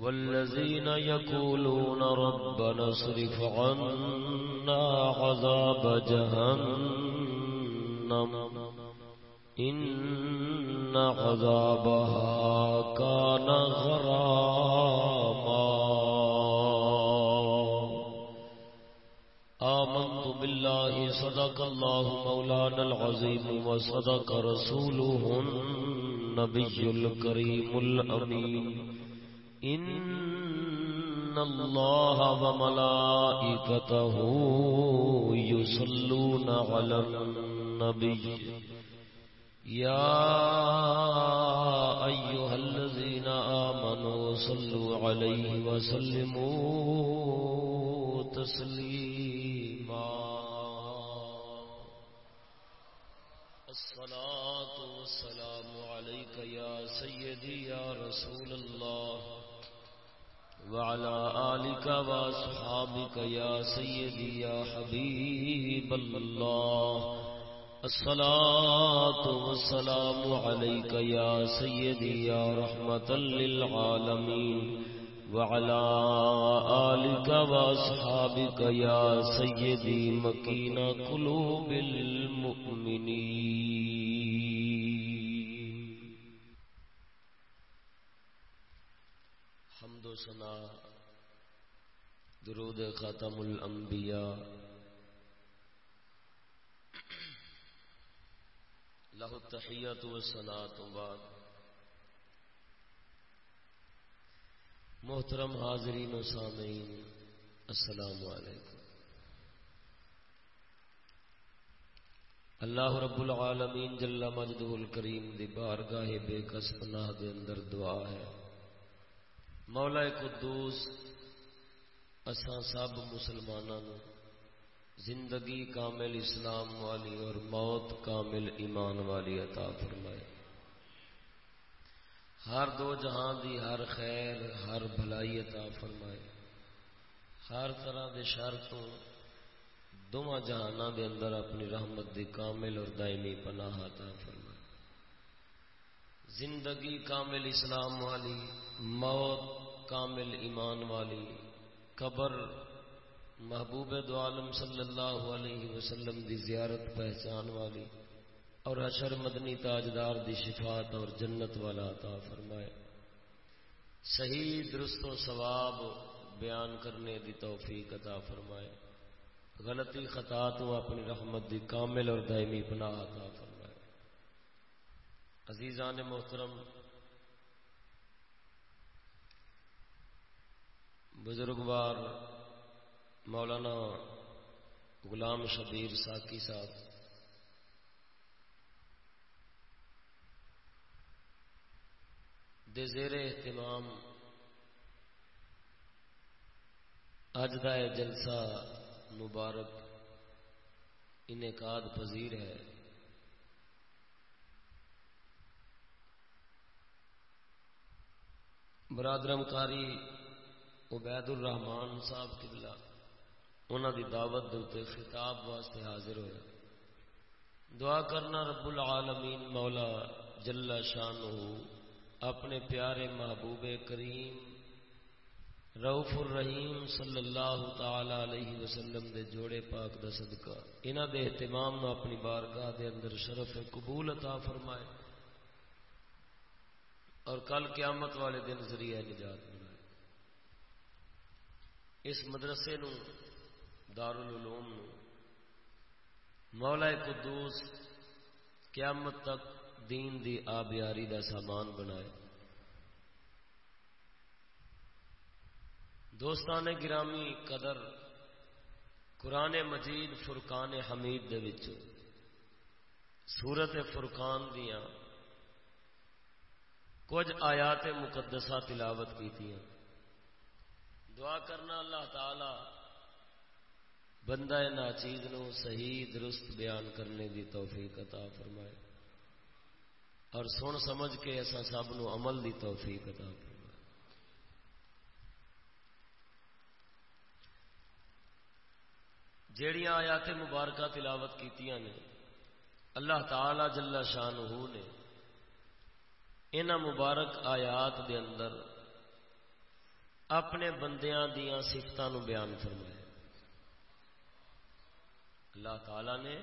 والذين يقولون ربنا اصرف عنا عذاب جهنم. إن عذابها كان غراما. آمنت بالله، صدق الله مولانا العظيم وصدق رسوله النبي الكريم الأمين. إن الله وملائكته يصلون على النبي يا أيها الذين آمنوا صلوا عليه وسلموا تسليما الصلاة والسلام عليك يا سيدي يا رسول الله وعلى آلك وأصحابك يا سيدي يا حبيب الله. الصلاة والسلام عليك يا سيدي يا رحمة للعالمين. وعلى آلك وأصحابك يا سيدي مكين قلوب المؤمنين. و سنا درود ختم الانبیاء له التحیت و سنا تو بعد محترم حاضرین و سامعین، السلام علیکم۔ اللہ رب العالمین جل مجدہ الکریم دی بارگاہ بے کس پناہ دے اندر دعا ہے۔ مولا قدوس، اساں سب مسلمانوں زندگی کامل اسلام والی اور موت کامل ایمان والی عطا فرمائے۔ ہر دو جہاں دی ہر خیر، ہر بھلائی عطا فرمائے۔ ہر طرح دے شر تو دونوں جہانوں دے اندر اپنی رحمت دی کامل اور دائمی پناہ عطا فرمائے۔ زندگی کامل اسلام والی، موت کامل ایمان والی قبر محبوب دو عالم صلی اللہ علیہ وسلم دی زیارت پہچان والی اور حشر مدنی تاجدار دی شفاعت اور جنت والا عطا فرمائے۔ صحیح درست و ثواب بیان کرنے دی توفیق عطا فرمائے۔ غلطی خطا تو اپنی رحمت دی کامل اور دائمی پناہ عطا فرمائے۔ عزیزان محترم بزرگوار مولانا غلام شبیر ساکی صاحب۔ دے زیر اہتمام اج کا جلسہ مبارک انعقاد پذیر ہے۔ برادرم کاری عبید الرحمان صاحب قبلہ انہوں دی دعوت دے خطاب واسطے حاضر ہوئے۔ دعا کرنا رب العالمین مولا جل شان اپنے پیارے محبوب کریم روف الرحیم صلی اللہ تعالی علیہ وسلم دے جوڑے پاک دا صدقہ۔ انہ دے اہتمام نو اپنی بارگاہ دے اندر شرف قبول عطا فرمائے۔ اور کل قیامت والے دن ذریعہ نجات بنائے اس مدرسے نو دار العلوم نو مولا قدوس قیامت تک دین دی آبیاری دا سامان بنائے۔ دوستان گرامی، قدر قرآن مجید فرقان حمید دے وچوں سورت فرقان دیاں کچھ آیات مقدسہ تلاوت کی دعا کرنا اللہ تعالی بندہ ناچیز نو صحیح درست بیان کرنے دی توفیق عطا فرمائے اور سن سمجھ کے ایسا سب نو عمل دی توفیق عطا فرمائے۔ جیڑیاں آیات مبارکہ تلاوت کیتیاں نے، اللہ تعالی جل شان نے ان مبارک آیات دے اندر اپنے بندیاں دیاں سفتوں بیان فرمایا۔ اللہ تعالی نے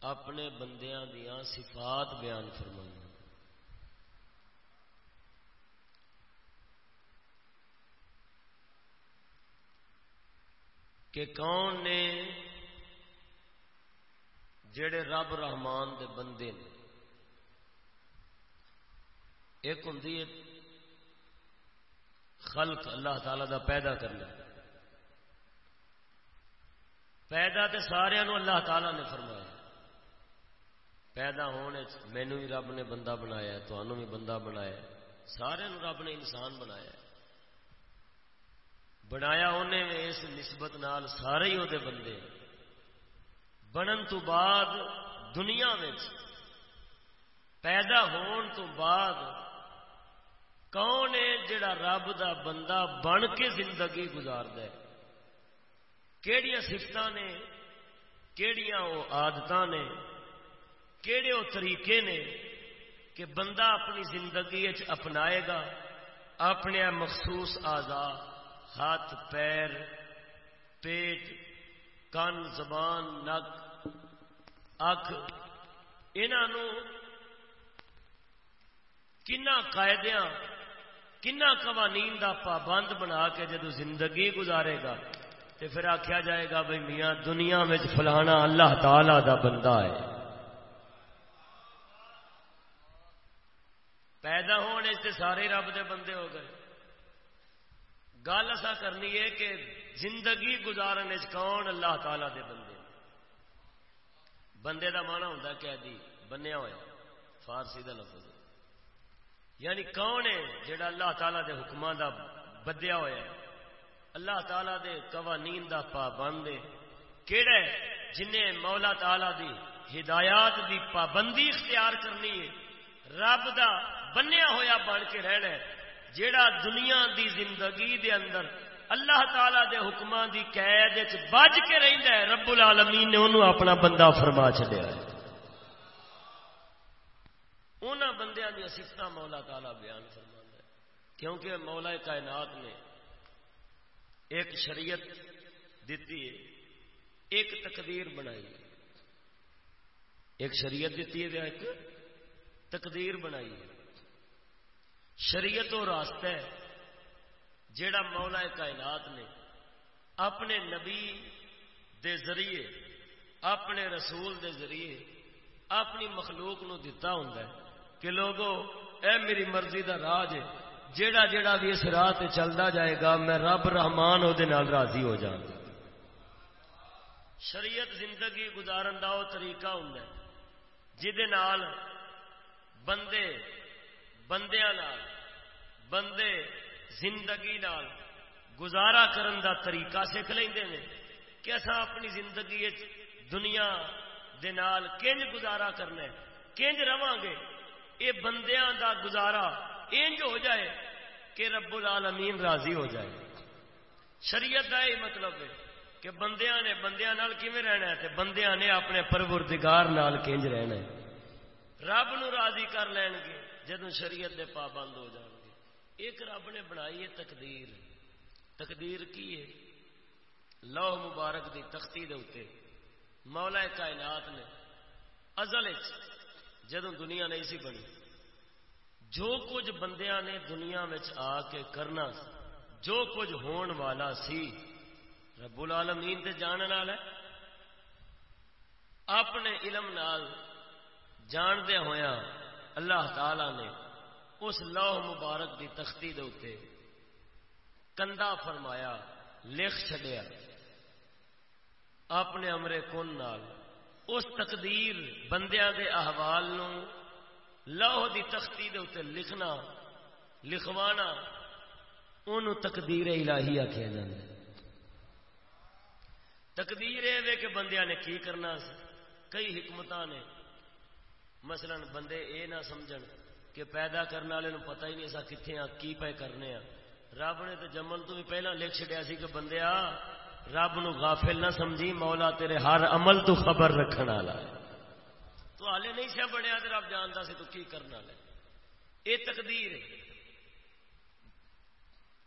اپنے بندیاں دیاں صفات بیان فرمائی۔ کہ کون نے جڑے رب رحمان دے بندے نے، ایک ہوں خلق اللہ تعالی دا پیدا کرنا پیدا تو سارا اللہ تعالی نے فرمایا۔ پیدا ہونے مینو بھی رب نے بندہ بنایا تمہوں بھی بندہ بنایا سارے رب نے انسان بنایا بنایا انہیں اس نسبت نال سارے ہی وہ بندے۔ بنن تو بعد دنیا میں پیدا ہون تو بعد کون ہے جڑا رب دا بندہ بن کے زندگی گزارد کہڑی سفت نے کہڑیاں وہ آدت نے کہڑے وہ طریقے نے کہ بندہ اپنی زندگی اپنائے گا، اپنے مخصوص آزاد ہاتھ، پیر، پیٹ، کن، زبان، نک اک انہوں کنا قائدیا کنا قوانین دا پابند بنا کے جدو زندگی گزارے گا تو پھر آخیا جائے گا بھائی میاں دنیا میں فلانا اللہ تعالی دا بندہ ہے۔ پیدا ہونے سے سارے رب دے بندے ہو گئے۔ گل ایسا کرنی ہے کہ زندگی گزارنے کون اللہ تعالی دے بندے بندے دا مانا ہوتا قیدی، بنیا ہوا فارسی دا لفظ۔ یعنی کون ہے جڑا اللہ تعالی دے حکمان دا بدیا ہوا ہے؟ اللہ تعالی دے قوانین دا پابند ہے۔ کہڑا ہے جنہیں مولا تعالی دی ہدایات دی پابندی اختیار کرنی ہے؟ رب دا بنیا ہویا بن کے رہنا ہے۔ جیڑا دنیا دی زندگی دے اندر اللہ تعالی دے حکمان دی قید بج کے رہندا ہے، رب العالمین نے انہوں اپنا بندہ فرما چڈیا ہے۔ انہاں بندیاں دی صفت مولا تعالی بیان فرما ہے کیونکہ مولا کائنات نے ایک شریعت دیتی ہے، ایک تقدیر بنائی ہے۔ ایک شریعت دیتی ہے ایک تقدیر بنائی ہے۔ شریعت و راستہ ہے جیڑا مولا کائنات نے اپنے نبی دے ذریعے، اپنے رسول دے ذریعے اپنی مخلوق نو دتا ہوں کہ لوگو، اے میری مرضی دا راج ہے، جیڑا جیڑا بھی اس راہ چلتا جائے گا، میں رب رحمان وہ راضی ہو جاؤں شریعت زندگی گزارن کا وہ طریقہ ہوں جہد بندے، بندیاں نال، بندے زندگی نال گزارا کرن دا طریقہ سیکھ لیندے نے کہ اسا اپنی زندگی دنیا دے نال کنج گزارا کرنا ہے، کنج رواں گے۔ اے بندیاں دا گزارا انج ہو جائے کہ رب العالمین راضی ہو جائے۔ شریعت کا یہ مطلب ہے کہ بندیاں نے بندیاں نال کیویں رہنا ہے تے بندیاں نے اپنے پروردگار نال کنج رہنا ہے۔ رب نو راضی کر لین گے جدو شریعت دے پابند ہو جان گے۔ ایک رب نے بنائی ہے تقدیر۔ تقدیر کی ہے؟ لوہ مبارک دی تختی دے اتنے مولا کائنات نے۔ ازل جدو دنیا نہیں سی بنی، جو کچھ بندیاں نے دنیا میں آ کے کرنا جو کچھ ہون والا سی، رب العالمین تے جاننے والا ہے۔ اپنے علم نال جاندے ہویا اللہ تعالی نے اس لوہ مبارک دی تختی دے اتنے کندا فرمایا، لکھ چڈیا اپنے امرے کن نال اس تقدیر بندیاں دے احوال نو لوہ دی تختی دے اتنے لکھنا، لکھوانا ان تقدیر الہی آخیا جائے تقدیر یہ کہ بندیا نے کی کرنا کئی حکمت نے۔ مثلا بندے اے نہ سمجھ کہ پیدا کرنے والے پتا ہی نہیں سا کتنے آ کی پے کرنے آ رب نے تو جمن تو بھی پہلا لکھ چڑیا سی کہ بندیا رب نو غافل نہ سمجھی، مولا تیرے ہر عمل تو خبر رکھنے والا ہے۔ تو ہالے نہیں سیا بنیا تو رب جانتا سی تو کی کرنا لے یہ تقدیر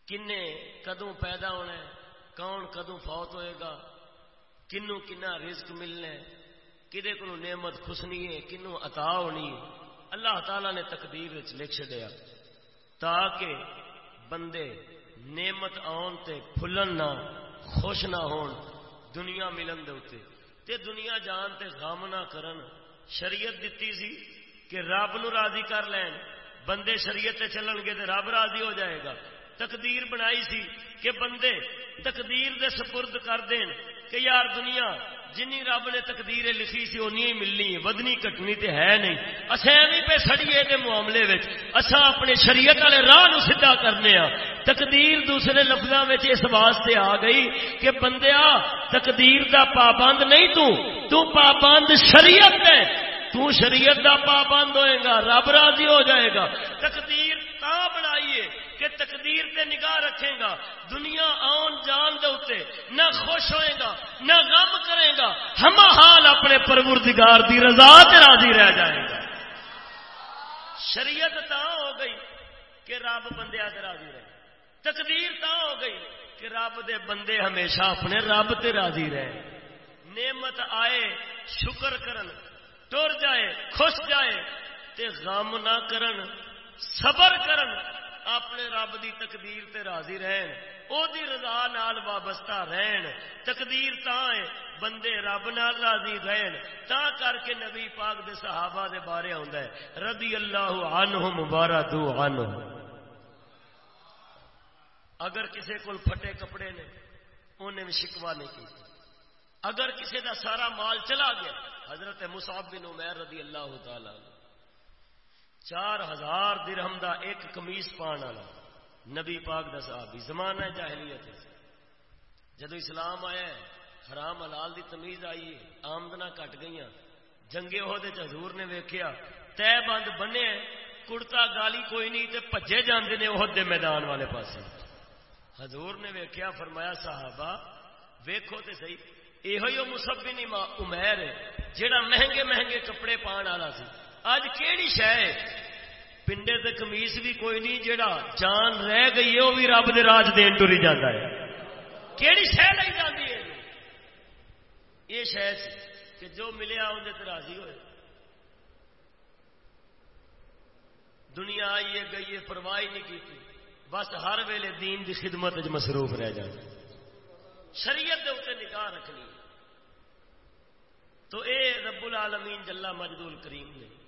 کنے کدوں پیدا ہونا ہے؟ کون کدوں فوت ہوئے گا؟ کنو کنا رزق ملنا ہے؟ کدے کو نعمت خسنی ہے؟ کنو عطا ہونی ہے؟ اللہ تعالی نے تقدیر لکھ چڈیا تاکہ بندے نعمت آن تے پھلن نہ خوش نہ ہون، دنیا ملن دے اتے تے دنیا جان تے غم نہ کرن۔ شریعت دیتی سی کہ رب نو راضی کر لین۔ بندے شریعت تے چلن گے تے رب راضی ہو جائے گا۔ تقدیر بنائی سی کہ بندے تقدیر دے سپرد کر دین کہ یار دنیا جنی رب نے تقدیر لکھی سی اونی ہی ملنی ودنی کٹنی تے ہے نہیں۔ اصا ایویں پہ سڑیے دے معاملے وچ اسا اپنے شریعت والے راہ نو سیدھا کرنے ہاں۔ تقدیر دوسرے لفظاں وچ اس واسطے آ گئی کہ بندیا، تقدیر دا پابند نہیں تو تو پابند شریعت ہے۔ تو شریعت دا پابند ہوئے گا، رب راضی ہو جائے گا۔ تقدیر کہ تقدیر تے نگاہ رکھے گا، دنیا آن جان دے نہ خوش ہوئے گا، نہ غم کرے گا ہم حال اپنے پروردگار دی رضا تے راضی رہ جائے گا۔ شریعت تا ہو گئی کہ رب بندے تے راضی رہے۔ تقدیر تا ہو گئی کہ رب دے بندے ہمیشہ اپنے رب تے راضی رہے۔ نعمت آئے، شکر کرن، ٹر جائے، خوش جائے تے غم نہ کرن، صبر کرن۔ اپنے رب دی تقدیر تے راضی رہن او دی رضا نال وابستہ رہن۔ تقدیر تا ہے، بندے رب نال راضی رہن۔ تا کر کے نبی پاک دے صحابہ دے بارے ہوندا ہے۔ رضی اللہ عنہم وردو عنہ اگر کسے کول پھٹے کپڑے نے انہیں بھی شکوا نہیں کی اگر کسی دا سارا مال چلا گیا، حضرت مصعب بن عمیر رضی اللہ تعالی چار ہزار درہم دا ایک کمیس پان والا۔ نبی پاک دا صحابی۔ زمانہ جاہلیت جدو اسلام آیا ہے، حرام حلال دی تمیز آئی ہے آمدنا کٹ گئی جنگے عہدے حضور نے ویکھیا تے بند بنے، کڑتا گالی کوئی نہیں تے پجے جاندے نے عہد دے میدان والے پاسے۔ حضور نے ویکھیا، فرمایا، صحابہ، ویکھو تے صحیح یہ مسب بن امیر ہے جہاں مہنگے مہنگے کپڑے پان والا سی۔ اج کہڑی شہ پنڈے تے کمیس بھی کوئی نہیں جڑا جان رہ گئی ہے وہ بھی رب دے راج دین ٹری جاتا ہے۔ کہڑی شہ لگ جاتی ہے؟ یہ شہ کہ جو ملیا اندر راضی ہوئے۔ دنیا آئی ہے، گئی ہے، پرواہ نہیں کی بس ہر ویلے دین دی خدمت مصروف رہ جانا۔ شریعت دے اتنے نکاح رکھنی۔ تو اے رب العالمین جلا مجدول کریم نے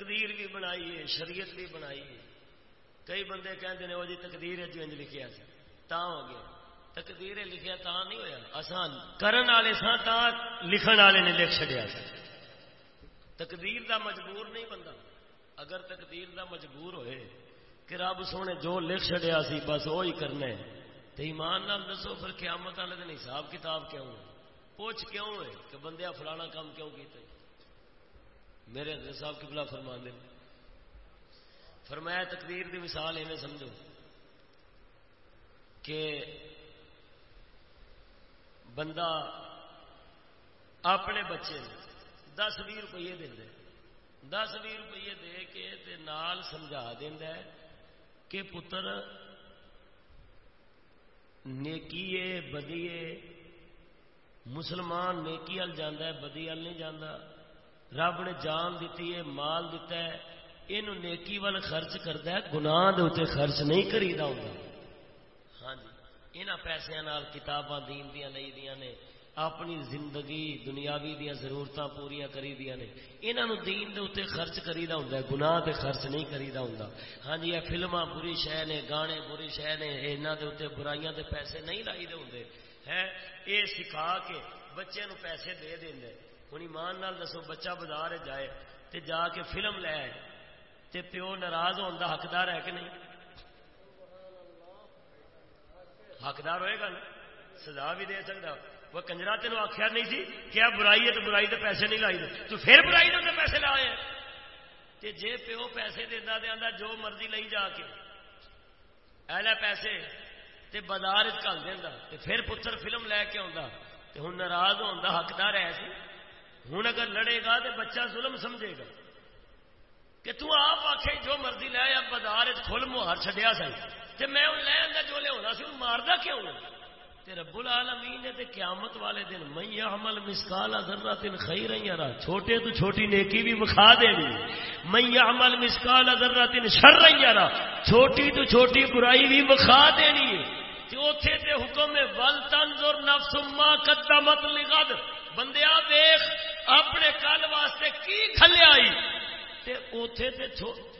تقدیر بھی بنائی ہے، شریعت بھی بنائی ہے۔ کئی بندے کہتے ہیں وہ جی تقدیر جو انج لکھیا سی تا ہو گیا۔ تقدیر لکھیا تا نہیں ہویا۔ آسان۔ کرن والے سا تا لکھن والے نے لکھ چڑیا تقدیر دا مجبور نہیں بندہ۔ اگر تقدیر دا مجبور ہوئے کہ رب سونے جو لکھ چڑیا سی، بس وہی کرنا ہے۔ تو ایمان نال دسو پھر قیامت والے دن حساب کتاب کیوں ہے؟ پوچھ کیوں ہے کہ بندے فلانا کام کیوں کیتے میرے حضرت صاحب کی بلا فرما دیں فرمایا تقدیر کی مثال ایویں سمجھو کہ بندہ اپنے بچے دس بھی روپیے دے دس بھی روپیے دے کے نال سمجھا دینا کہ پتر نیکی بدیے، مسلمان نیکی وال جانا بدی وال نہیں جانا رب نے جان دیتی ہے، مال دیتا ہے یہ نیکی وال خرچ کرتا ہے، گناہ دے اتنے خرچ نہیں کریدا ہوں ہاں جی یہاں پیسے کتاباں دین دیا لی دیا نے، اپنی زندگی دنیاوی دیا ضرورت پوریا کری دیا نے۔ یہاں دین دے اتنے خرچ کریدا ہوں گناہ تے خرچ نہیں کریدا ہوں ہاں جی یہ فلما بری شہ نے، گانے بری شہ نے یہاں دے اتنے برائیاں دے پیسے نہیں لائی دے۔ ہوں ہے یہ سکھا کے بچے نو پیسے دے دیں ہوں ایمان نال دسو بچہ بازار جائے تے جا کے فلم لے آئے تے پیو ناراض ہونے کا حقدار ہے کہ نہیں حقدار ہوئے گا نا سزا بھی دے سکتا وہ کنجرا تین آخیا نہیں سی کیا برائی ہے تو برائی تو پیسے نہیں لائی تو پھر برائی تو پیسے لائے تے جے پیو پیسے دینا دیا جو مرضی لئی جا کے ایلے پیسے تے بازار کل دینا تے پھر پتر فلم لے کے آتا تے ہوں ناراض ہونے کا حقدار ہے سی ہوں اگر لڑے گا تو بچہ ظلم سمجھے گا کہ تو آپ آخ جو مرضی لے یا بازار کھل مہار چڈیا سی تے میں لے آتا جو لیا سی ماردا کیوں؟ تے رب العالمین نے تے قیامت والے دن میں عمل مسکال ذرہ تن خیر یارا چھوٹے تو چھوٹی نیکی بھی بخا دینی میں عمل مسکال ذرہ تن شر یارا چھوٹی تو چھوٹی برائی بھی بخا دینی اوتھے تے حکم ہے ول تنظر نفس ما قدمت لغد۔ بندیا دیکھ اپنے کل واسطے کی کھلیائی تے اوتھے تے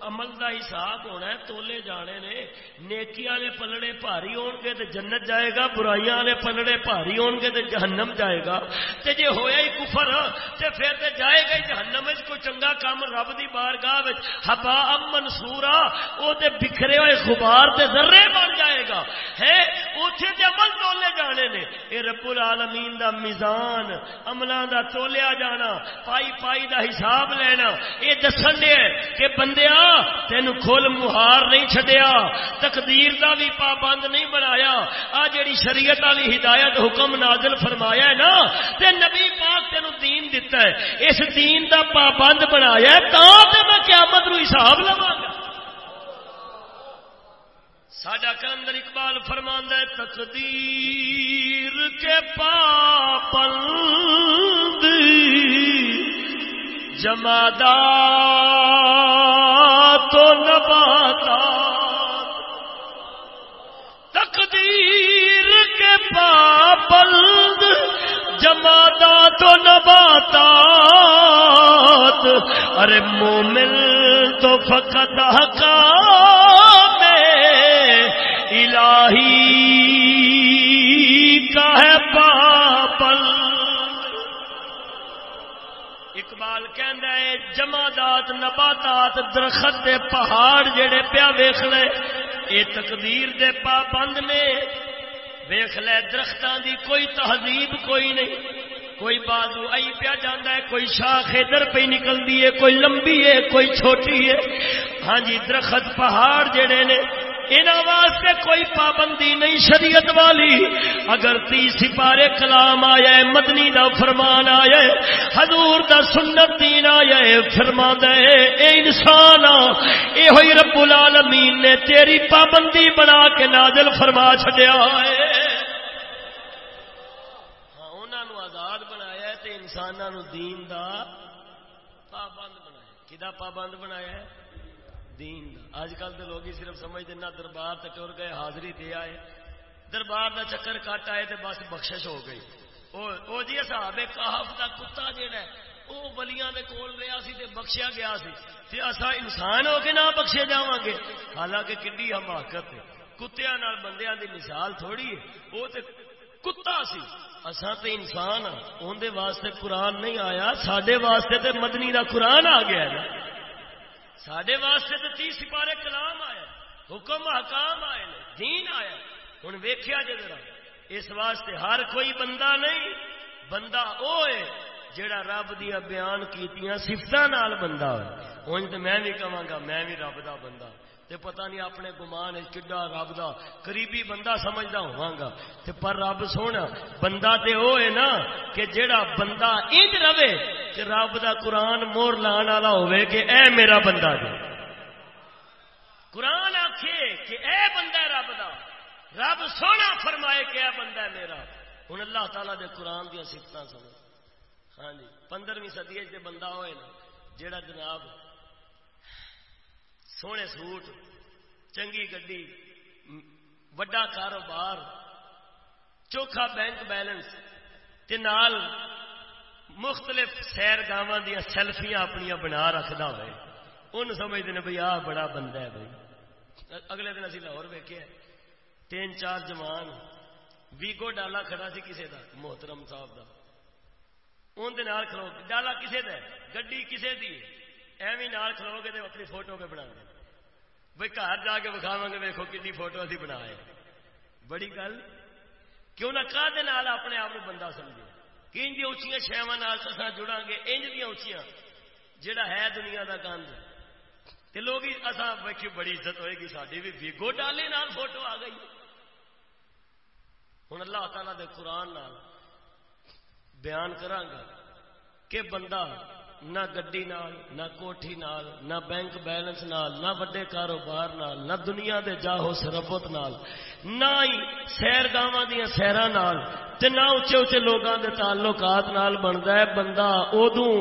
عمل دا حساب ہونا ہے تولے جانے نے نیکی والے پلڑے بھاری ہون گے تے جنت جائے گا برائیاں والے پلڑے بھاری ہون گے تے جہنم جائے گا تے جے ہویا ہی کفر تے پھر تے جائے گا جہنم وچ کوئی چنگا کام رب دی بارگاہ وچ حبا ام منصورا او تے بکھرے ہوئے غبار تے ذرے بن جائے گا ہے اوتھے تے عمل تولے جانے نے اے رب العالمین دا میزان عملاں دا تولیا جانا پائی پائی دا حساب لینا اے دس دسن دے کہ بندیاں تین کھول مہار نہیں چڈیا تقدیر دا بھی پابند نہیں بنایا، آ جڑی شریعت والی ہدایت حکم نازل فرمایا ہے نا، تے نبی پاک تین دین دتا ہے، اس دین دا پابند بنایا تا تے میں قیامت نو حساب لوا گا۔ ساڈا کلندر اقبال فرماندہ ہے، تقدیر کے پابند جمادا تو نباتا تقدیر کے پابند جمادا تو نباتا ارے مومن تو فقط حکام الہی کا ہے پابند کہندا ہے، جمادات، نباتات، درخت دے پہاڑ جڑے پیا ویکھ لے، اے تقدیر دے پابند نے۔ ویکھ لے، درختاں دی کوئی تہذیب کوئی نہیں۔ کوئی بازو آئی پیا جانا ہے، کوئی شاخ ادھر پہ نکلتی ہے، کوئی لمبی ہے، کوئی چھوٹی ہے۔ ہاں جی درخت پہاڑ جڑے نے واسطے کوئی پابندی نہیں شریعت والی۔ اگر تی سپارے کلام آیا ہے مدنی دا فرمان آیا ہے حضور دا سنت دین آیا ہے فرما دے اے انسان اے ہوئی رب العالمین نے تیری پابندی بنا کے نازل فرما چڈیا ہے۔ ہاں، آزاد بنایا تے انسانوں دین دا پابند بنایا کدا پابند بنایا ہے؟ دین۔ اج کل تو لوگ صرف سمجھتے نہ دربار تے ٹر گئے، حاضری دے آئے۔ دربار دا چکر کٹ آئے تے بس بخشش ہو گئی۔ او جی صاحب کہف دا کتا جہا وہ بلیاں دے کول رہا سی تے بخشیا گیا سی۔ تے اسا انسان ہو کے نہ بخشے جاواں گے حالانکہ کڈی حماقت ہے۔ کتیاں نال بندیاں دی مثال تھوڑی ہے۔ وہ تے کتا سی۔ اساں تے انسان ہاں اون دے واسطے قرآن نہیں آیا، ساڈے واسطے تے مدنی دا قرآن آ گیا ہے۔ نا سڈے واسطے تو تی سپارے کلام آیا حکم، حکام آئے دین آیا ہوں ویخیا جی ذرا، اس واسطے ہر کوئی بندہ نہیں، بندہ وہ ہے جڑا رب دیا بیان کیتیاں نال بندہ ہوں تو میں بھی کہاں گا، میں بھی رب دا بندہ۔ تے پتہ نہیں اپنے گمان کڈا رب دا، قریبی بندہ سمجھدا ہواں گا تے پر رب سونا، بندہ تے او ہے نا کہ جیڑا بندہ انج رہے، کہ رب دا قرآن مور لان والا ہوے کہ اے میرا بندہ جی۔ قرآن آکھے کہ اے بندہ رب دا، رب سونا فرمائے کہ اے بندہ میرا۔ ہن اللہ تعالی دے قرآن دیا سفتاں سمجھ۔ ہاں جی پندرہویں صدی بندہ ہوئے نا، جیڑا جناب سونے سوٹ، چنگی گڈی، وڈا کاروبار، چوکھا بینک بیلنس، تے نال مختلف سیر گاواں دیا سیلفیاں اپنی بنا رکھدا ہوئے۔ ان سمجھتے ہیں بھائی آ بڑا بندہ ہے بھائی اگلے دن اسی لاہور ویکیا تین چار جوان، ویگو ڈالا کھڑا سی کسے دا، محترم صاحب دا۔ اندر کھلو، ڈالا کسے دا گڈی کسے دی ایویں نال کھلو گے تو اپنی فوٹو پہ بنا دیں بھائی گھر جا کے بکھاو گے ویکو کتنی فوٹو ابھی بنا بڑی گل کہ انہیں کا اپنے آپ بندہ سمجھے۔ کہ انج اچیا شہوا جڑا گے، انج دیا اچیا جڑا ہے دنیا کا گند۔ لوگ اصا ویکھی بڑی عزت ہوئے گی ساری بھی ویگو ڈالے نال فوٹو آ گئی۔ ہوں اللہ تعالی دے قرآن نال بیان کرانگا کہ بندہ نہ گڈی نال، نہ کوٹھی نال، نہ بینک بیلنس نال، نہ وڈے کاروبار نال، نہ دنیا دے جاہو سربت نال، نہ ہی سیر گاواں دیا سیرا نال، تے نہ اچے اچے لوگاں دے تعلقات نال بندا ہے بندہ اودوں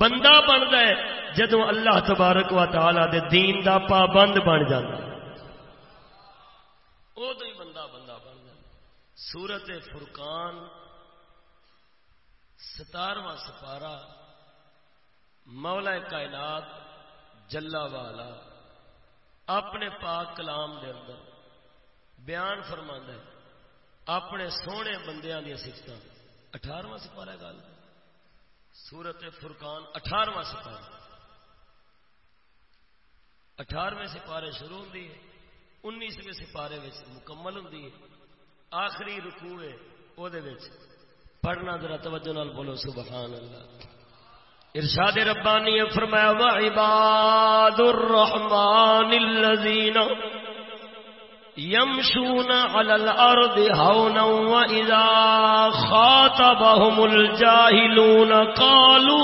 بندہ بندا ہے، جدوں اللہ تبارک و تعالی دے دین دا پابند بن جاندا ہے۔ اودوں ہی بندہ بندہ بن جاندا سورت فرقان ستارواں سپارہ مولا کائنات جلا والا اپنے پاک کلام دے اندر بیان فرما ہے، اپنے سونے بندیاں دیا سفت اٹھارواں سپارہ گل۔ سورت فرقان اٹھارواں سپارہ۔ اٹھارویں سپارے شروع ہوں انیسویں سپارے مکمل ہوں آخری رکوع ہے وہ پڑھنا ذرا توجہ نال بولو، سبحان اللہ۔ ارشاد ربانی فرمایا وعباد الرحمن الذين يمشون على الارض هونا واذا خاطبهم الجاهلون قالوا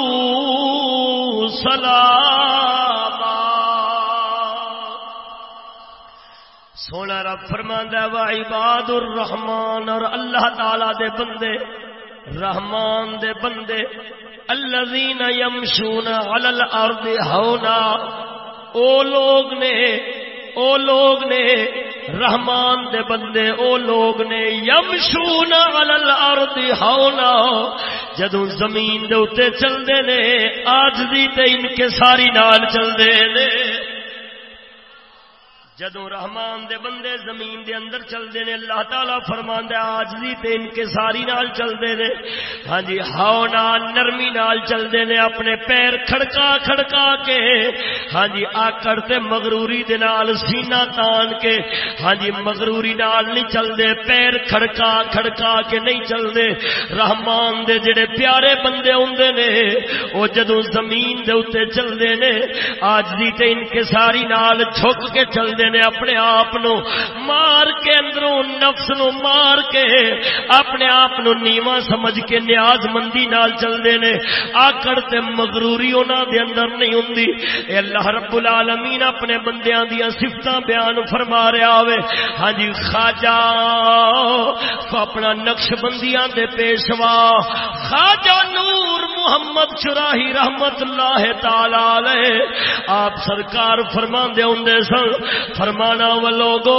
سلاما. سونا رب فرماندا ہے وعباد الرحمن اور اللہ تعالی دے بندے رحمان دے بندے، الذین یمشون علی الارض ہونا او لوگ نے، او لوگ نے، رحمان دے بندے، او لوگ نے یمشون علی الارض ہونا جدوں زمین دے اوتے چلدے نے، آج دی تے ان کے ساری نال چلدے نے۔ جدو رحمان دے بندے زمین دے اندر چلتے ہیں اللہ تعالی فرما آج بھی تے ان کے ساری نال چلتے ہیں ہاں جی ہاؤ نال، نرمی نال چلتے ہیں اپنے پیر کھڑکا کھڑکا کے۔ ہاں جی آکڑ تے مغروری دے نال سینہ تان کے۔ ہاں جی مغروری نال نہیں چلتے پیر کھڑکا کھڑکا کے نہیں چلتے رحمان دے جڑے پیارے بندے ہوندے نے، او جدو زمین دے اوتے چلتے ہیں آج دی تے ان کے ساری نال جھک کے چلتے نے اپنے آپ مار کے اندروں نفس نو مار کے اپنے آپ نیواں سمجھ کے نیاز مندی نال چلتے نے۔ آکڑ تے مغروری انہوں دے اندر نہیں ہوں اللہ رب العالمین اپنے بندیاں دیا سفت بیان فرما رہا ہوے ہاں جی خاجا اپنا نقش بندیاں دے پیشوا خاجا نور محمد چراہی رحمت اللہ تعالی آپ سرکار فرما دے ہوں سن فرمانا و لوگو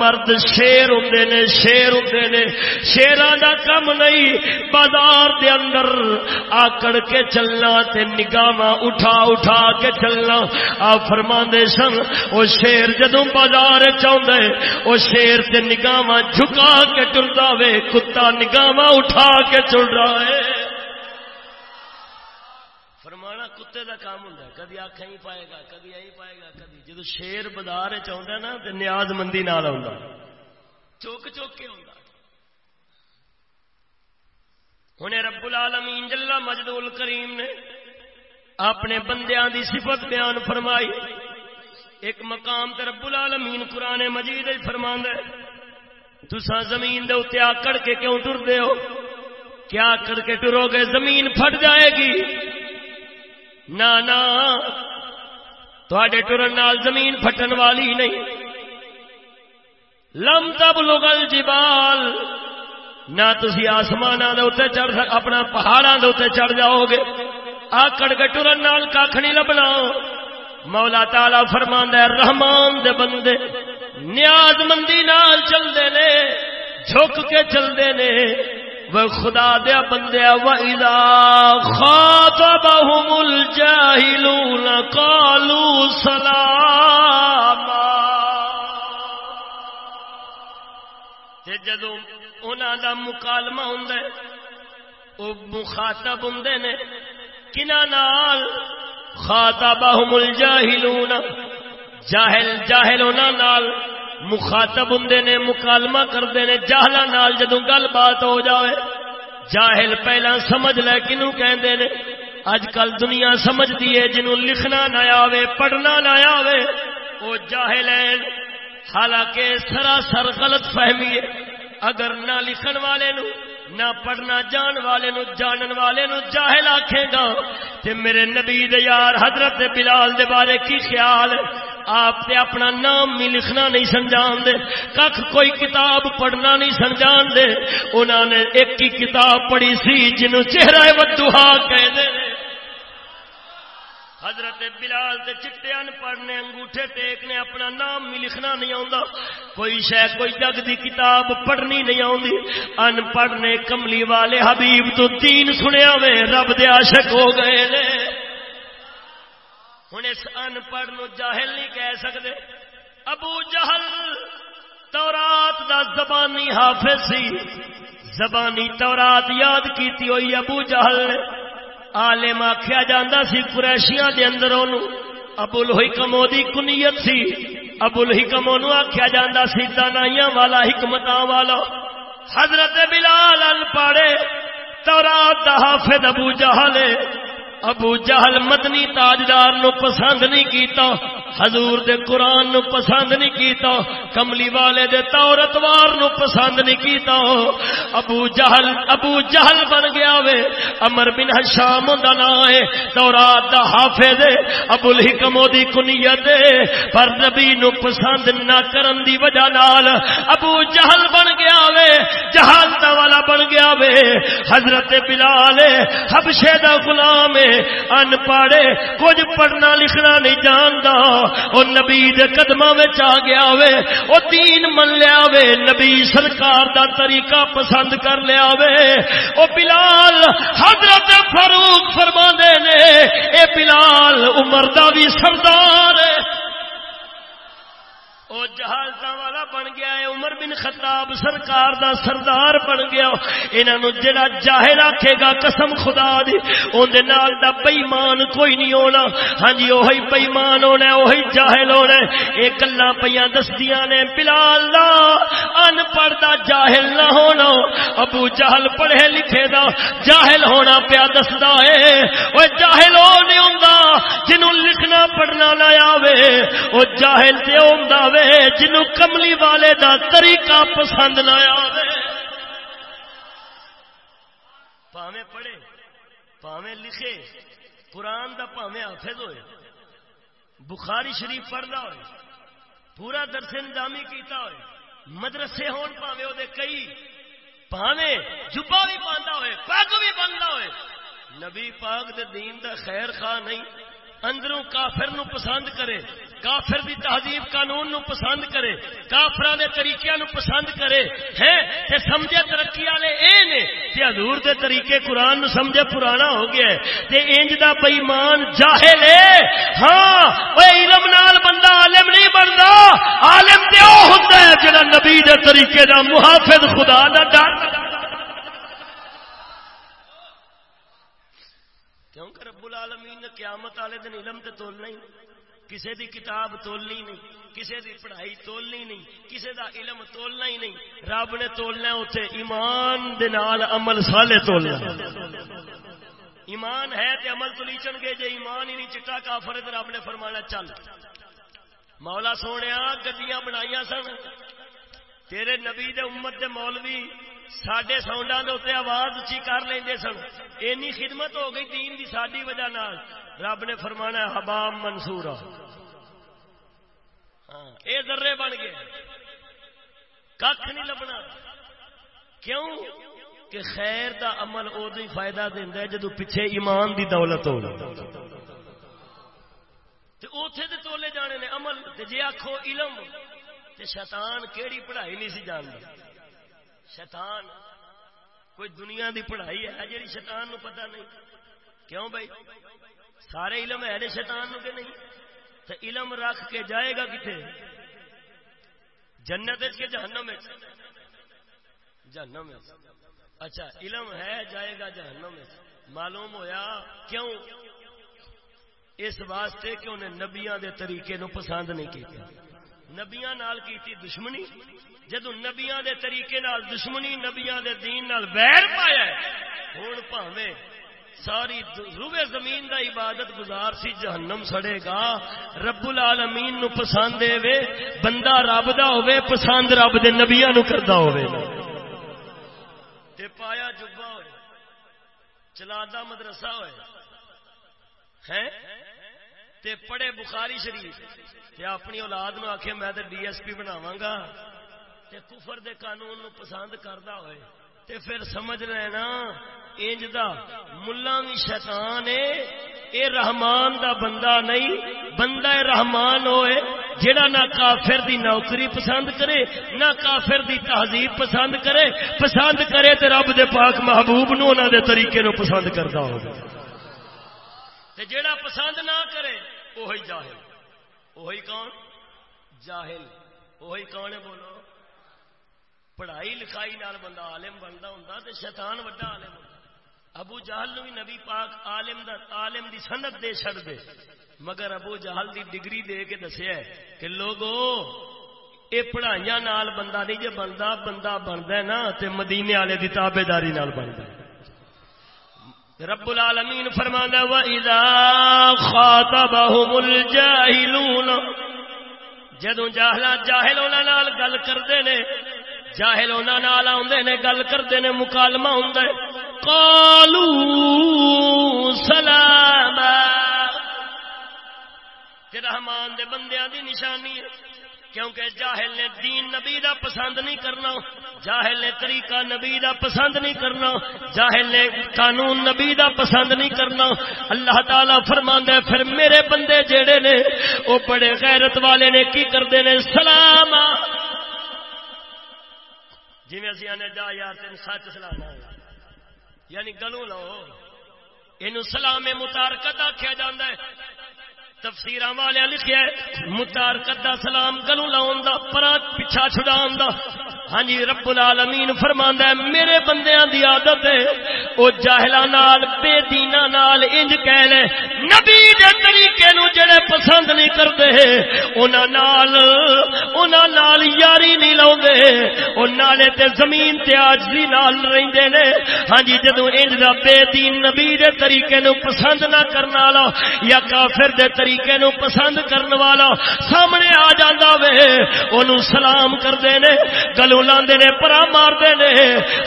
مرد شیر ہوں نے، شیر ہوں نے شیران دا کم نہیں، بازار دے اندر آکڑ کے چلنا تے نگاہ اٹھا اٹھا کے چلنا۔ آ فرما سن، وہ شیر جدو بازار چاہتا ہے، وہ شیر تے نگاہ جھکا کے ٹرتا وے، کتا نگاہ اٹھا کے چل رہا ہے۔ کتے کا کام ہوں کدی آخ پائے گا، کدی آئی پائے گا، کدی۔ جب شیر بازار چاہتا نا تو نیاز مندی نال آ چوک چوک کے آتا ہوں رب العالمین جلا مجدول کریم نے اپنے بندیاں دی صفت بیان فرمائی۔ ایک مقام تے رب العالمین قرآن مجید فرما تسا زمین دے اتنے آکڑ کے کیوں ٹرتے ہو؟ کیا کر کے ٹرو گے؟ زمین پھٹ جائے گی۔ نہ ٹرن نال زمین پھٹن والی نہیں لم تب لوگل جبال نہ تھی آسمان چڑھ اپنا پہاڑوں کے اتنے چڑھ جاؤ گے آکڑ کے ٹرن نال کھ نہیں لبنا مولا تالا فرما رحمان دے بندے نیاز مندی نال چلتے نے جھک کے چلتے نے وہ خدا دیا بندیا وَإِذَا خَاطَبَهُمُ الْجَاهِلُونَ قَالُوا سَلَامًا۔ تے جدو انہاں دا مکالمہ ہوندا ہے، او مخاطب ہوندے نے کنا نال؟ خاطبهم الجاهلون۔ جاہل جاہل انہاں نال۔ مخاطب ہوں نے، مکالمہ کرتے ہیں جہلا نال جدو گل بات ہو جائے جاہل پہلا سمجھ لے کنو کہندے نے اج کل دنیا سمجھتی ہے، جنوں لکھنا نہ آوے، پڑھنا نہ آوے وہ جاہل ہیں۔ حالانکہ سراسر غلط فہمی ہے۔ اگر نہ لکھن والے نو نہ پڑھنا جان والے نو جانن والے نو جاہل آکھے گا، تے میرے نبی دے یار حضرت بلال دے بارے کی خیال آپ تے اپنا نام بھی لکھنا نہیں سمجھان دے کھ کوئی کتاب پڑھنا نہیں سمجھان دے۔ انہوں نے ایک ہی کتاب پڑھی سی جنوں چہرہ ودوہا کہہ دے۔ حضرت بلال تے چٹے ان پڑھنے، انگوٹھے ٹیکنے اپنا نام بھی لکھنا نہیں آتا کوئی شہ کوئی جگ دی کتاب پڑھنی نہیں آتی ان پڑھنے کملی والے حبیب تو تین سنیا وے، رب دے عاشق ہو گئے نے۔ ہوں اس ان پڑھ نو جاہل نہیں کہہ سکتے ابو جہل تورات دا زبانی حافظ سی۔ زبانی تورات یاد کیتی ہوئی ابو جہل نے۔ عالم آخیا جاندہ سی قریشیاں دے اندر ابو الحکم دی کنیت سی۔ ابو الحکم آخیا جاندہ سی، دانائیاں والا، حکمتاں والا۔ حضرت بلال ال پاڑے تورات دا حافظ ابو جہل ابو جہل مدنی تاجدار نو پسند نہیں کیتا حضور دے قرآن نو پسند نہیں کیتا، کملی والے دے تورتوار نو پسند نہیں کیتا۔ ابو جہل ابو جہل بن گیا وے امر بن حشام دا نام ہے، تورات دا حافظ ابو الحکم دی کنیت پر نبی نو پسند نہ کرن دی وجہ نال ابو جہل بن گیا وے جہالت والا بن گیا وے۔ حضرت بلال حبشے دا غلام ہے ان پاڑے کچھ پڑھنا لکھنا نہیں جانتا وہ نبی قدم آ گیا وے وہ تین من لیا وے نبی سرکار دا طریقہ پسند کر لیا وے وہ بلال حضرت فاروق فرما نے، اے بلال عمر دا بھی سردار ہے۔ وہ جہازہ والا بن گیا ہے، عمر بن خطاب سرکار دا سردار بن گیا۔ انہوں جڑا جاہل آکھے گا، قسم خدا دی، اون نال دا بےمان کوئی نہیں ہونا۔ ہاں جی وہی بےمان ہونا ہے وہی جاہل ہونا ہے۔ یہ گلا پہ دسدیاں نے، بلال دا ان پڑھ دا جاہل نہ ہونا۔ ابو جہل پڑھے لکھے دا جاہل ہونا پیا دسدا ہے۔ وہ جاہل ہو نہیں ہوندا، جنوں لکھنا پڑھنا نہ آوے وہ جاہل تے ہوندا وے۔ جنو کملی والے دا طریقہ پسند نہ آئے پاوے پڑھے پاوے لکھے، قرآن دا پاوے حافظ ہوئے۔ بخاری شریف پڑھتا ہوئے، پورا درس انتظامی کیتا ہوئے۔ مدرسے ہون پاوے وہ کئی پاوے جبا بھی پاندا ہوئے پگ بھی بنتا ہوئے۔ نبی پاک دے دین دا خیر خواہ نہیں، اندروں کافر نو پسند کرے۔ کافر دی تہذیب قانون نو پسند کرے کافر دے طریقے نو پسند کرے ہے تے سمجھے ترقی والے اے نے، تے حضور دے طریقے قرآن نو سمجھے پرانا ہو گیا ہے، تے انج دا بے ایمان جاہل ہے۔ ہاں اوے علم نال بندہ عالم نہیں بندا، عالم تے او ہوندا ہے جڑا نبی دے طریقے دا محافظ خدا دا ڈر۔ کیونکہ رب العالمین نے قیامت والے دن علم تے تولنا ہی کسی دی کتاب تولنی نہیں کسی دی پڑھائی تولنی نہیں کسی دا علم تولنا ہی نہیں۔ رب نے تولنا اتنے ایمان دے نال عمل سالے تولنا ایمان ہے تے عمل تو لیچن گے، جے ایمان ہی نہیں چٹا کافر تے رب نے فرمانا چل۔ مولا سونے گڈیاں بنائی سن۔ تیرے نبی دے امت دے مولوی سڈے ساؤنڈا کے آواز اچھی کر لیں سن۔ اینی خدمت ہو گئی دین دی ساری وجہ نال۔ رب نے فرمانا حبام منصور۔ ہاں یہ ذرے بن گئے۔ کھ نہیں لبنا۔ کیوں؟ کہ خیر دا عمل ادو ہی فائدہ دینا جدو پیچھے ایمان دی دولت ہو۔ اوتے تو تولے جانے نے عمل۔ جی آخو علم، تے شیطان کیڑی پڑھائی نہیں سی جانتا شیطان، کوئی دنیا دی پڑھائی ہے جی شیطان نو پتہ نہیں؟ کیوں بھائی؟ سارے علم ہے شیطان نو کہ نہیں؟ تو علم رکھ کے جائے گا کتنے جنت کے جہنم جہنم اچھا علم ہے جائے گا جہنم معلوم ہویا؟ کیوں؟ اس واسطے کہ انہیں نبیاں دے طریقے نو پسند نہیں کیا نبیاں نال کیتی دشمنی؟ جدو نبیاں دے طریقے نال، دشمنی نبیاں دے دین نال ویر پایا ہوں پاوے ساری روبے زمین دا عبادت گزار سی، جہنم سڑے گا۔ رب العالمین نو پسند دے وے، بندہ رب دا ہوے پسند رب دے نبیاں نو کردا ہوے تے پایا جبا ہوئے چلادا مدرسہ ہوئے۔ ہیں؟ تے پڑھے بخاری شریف۔ تے اپنی اولاد نو آکھے، میں تے ڈی ایس پی بناواں گا۔ تے کفر دے قانون نو پسند کردا ہوئے تے پھر سمجھ لینا، انج دا ملا بھی شیطان ہے اے رحمان دا بندہ نہیں، بندہ رحمان ہوئے، جڑا نہ کافر دی نوکری پسند کرے، نہ کافر دی تہذیب پسند کرے پسند کرے تے رب دے پاک محبوب نو انہاں دے طریقے نو پسند کردا ہوگا تے جڑا پسند نہ کرے وہی جاہل۔ وہی کون؟ جاہل۔ وہی کون ہے بولو؟ پڑھائی لکھائی نال بندہ عالم بنتا ہوں تو شیطان وڈا عالم ہوتا ابو جہل نو بھی نبی پاک عالم دا عالم دی سنت دے چھڑ دے۔ مگر ابو جہل دی ڈگری دے کے دسیا کہ لوگو، اے پڑھائیاں نال بندہ نہیں، جے بندا بندہ بندا ہے نا تے مدینے والے دی تابعداری نال بندا ہے۔ رب العالمین فرماندا وا اذا خاطبهم جدوں جاہلا جاہل انہاں نال گل کردے نے جاہل انہوں آدھے نے، گل کرتے نے، مکالمہ ہوں کالو سلام رحمان دے بندیاں دی نشانی ہے، کیونکہ جاہل نے دین نبی دا پسند نہیں کرنا، جاہل نے طریقہ نبی دا پسند نہیں کرنا، جاہل نے قانون نبی دا پسند نہیں کرنا۔ اللہ تعالی فرماندا ہے، پھر میرے بندے جیڑے نے وہ بڑے غیرت والے نے، کی کردے نے؟ سلام جی اصل آنے دا یار تین سچ سلانا یعنی گلو لو۔ یہ سلام متارکت آخیا جا تفسیر والے لکھے متارکت سلام گلو لاؤن دا پرا پیچھا چھڑا ہاں جی رب العالمین فرماندا ہے، میرے بندیاں دی عادت ہے، او جاہلاں نال، بے دیناں نال انج کہہ لے نبی دے طریقے نو جڑے پسند نہیں کردے انہاں نال انہاں نال یاری نہیں لاوندے او نالے تے زمین تے عاجزی نال رہندے نے۔ ہاں جی جدوں انج دا بے دین نبی دے طریقے نو پسند نہ کرن والا یا کافر دے طریقے نو پسند کرن والا سامنے آ جاندا وے، اونوں سلام کردے نے، گلو لاندے نے پرا مارتے نے۔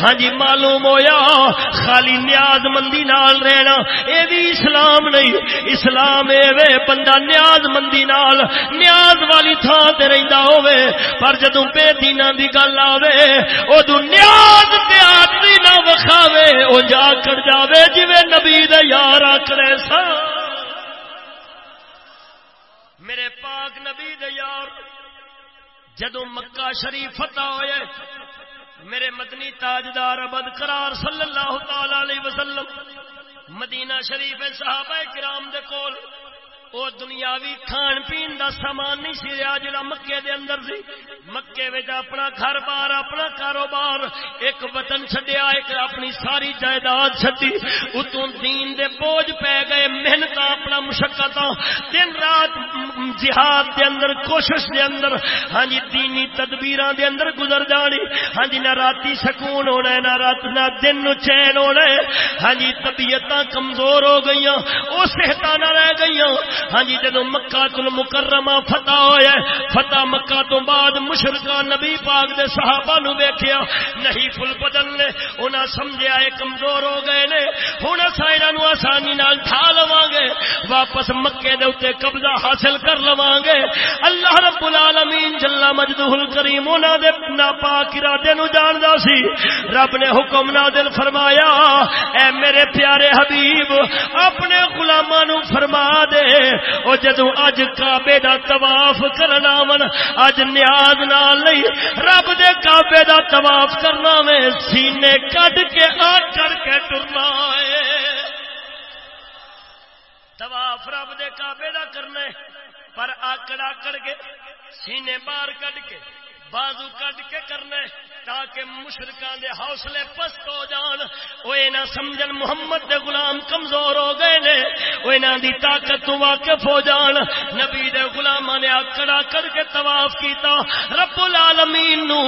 ہاں جی معلوم ہویا، خالی نیاز مندی نال رہنا، اے بھی اسلام نہیں۔ اسلام اے وے بندہ نیاز مندی نال، نیاز والی تھان تے رہندا ہوے پر جدوں بے دینا دی گل آوے او نیاز تے آتی نہ وکھاوے، او جا کر جاوے جویں نبی دے یار آکھنے سا میرے پاک نبی دے یار جدو مکہ شریف فتح ہوئے، میرے مدنی تاجدار ابد قرار صلی اللہ تعالی علیہ وسلم، مدینہ شریف صحابہ کرام دے کول او دنیاوی کھان پین دا سامان نہیں سی رہا جڑا مکے دے اندر سی۔ مکے وچ اپنا گھر بار، اپنا کاروبار۔ ایک وطن چھڈیا، ایک اپنی ساری جائیداد چھڈی۔ اتوں دین دے بوجھ پے گئے، محنت اپنا مشقت۔ دن رات جہاد دے اندر، کوشش دے اندر۔ ہاں جی دینی تدبیراں دے اندر گزر جانی۔ ہاں جی نہ راتی سکون ہونا ہے، نہ رات، نہ دن نو چین ہونا ہے۔ ہاں جی طبیعتاں کمزور ہو گئیاں، او صحتاں نہ رہ گئیاں۔ ہاں جی جدو مکہ تل مکرمہ فتح ہوا فتح مکہ تو بعد مشرقہ نبی پاک دے صحابہ نو ویکھیا نہیں فل بدل نے، انہاں سمجھیا اے کمزور ہو گئے نے، ہن اساں انہاں نو آسانی نال ٹھا لواں گے، واپس مکے دے اوتے قبضہ حاصل کر لواں گے۔ اللہ رب العالمین جل مجدہ الکریم انہاں دے ناپاک ارادے نو جاندا سی۔ رب نے حکم نازل فرمایا، اے میرے پیارے حبیب، اپنے غلاماں نو فرما دے۔ او جدو اج کعبے دا طواف کرنا من اج نیاز نال نہیں، رب دے کعبے دا طواف کرنا میں سینے کڈ کے آ کر کے ٹرنا ہے طواف رب دے کعبے دا کرنا ہے پر آکڑ آکڑ کے، سینے باہر کڈ کے، بازو کڈ کے کرنا ہے تاکہ مشرکان دے حوصلے پست ہو جان۔ وہ نہ سمجھن محمد دے غلام کمزور ہو گئے نے۔ وہ دی طاقت تو واقف ہو جان۔ نبی دے غلاماں نے اکڑا کر کے طواف کیتا۔ رب العالمین نو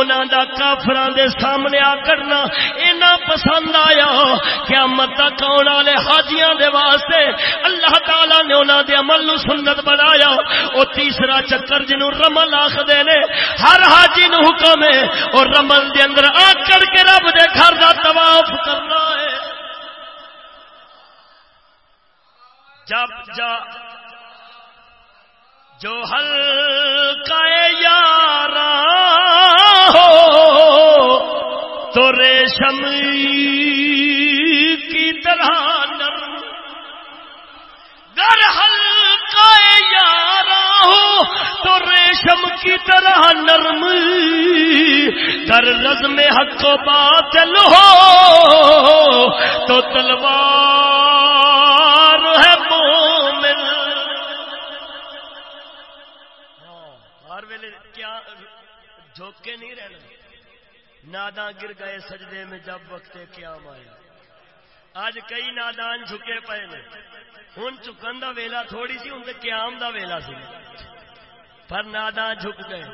انہاں دا کافراں دے سامنے آ کرنا اینا پسند آیا۔ قیامت تک آنے والے حاجیاں دے واسطے اللہ تعالی نے انہاں دے عمل نو سنت بنایا۔ او تیسرا چکر جنوں رمل آکھدے نے، ہر حاجی نو حکم ہے۔ اور رمل دے اندر آ کر کے رب دے گھر دا طواف کرنا ہے۔ جب جا جو ہلکا یارا ہو، تو ریشم کی طرح نرم۔ گر ہلکا یارا ہو، تو ریشم کی طرح نرم۔ کر رزم حق و باطل ہو، تو تلوار ہے مومن۔ ہر ویلے کیا جھوکے نہیں رہنا۔ نادا گر گئے سجدے میں جب وقت قیام آیا۔ آج کئی نادان جھکے پے نے۔ ہوں چکن دا ویلا تھوڑی سی ہوں قیام دا ویلا سی۔ پر نادان جھک گئے۔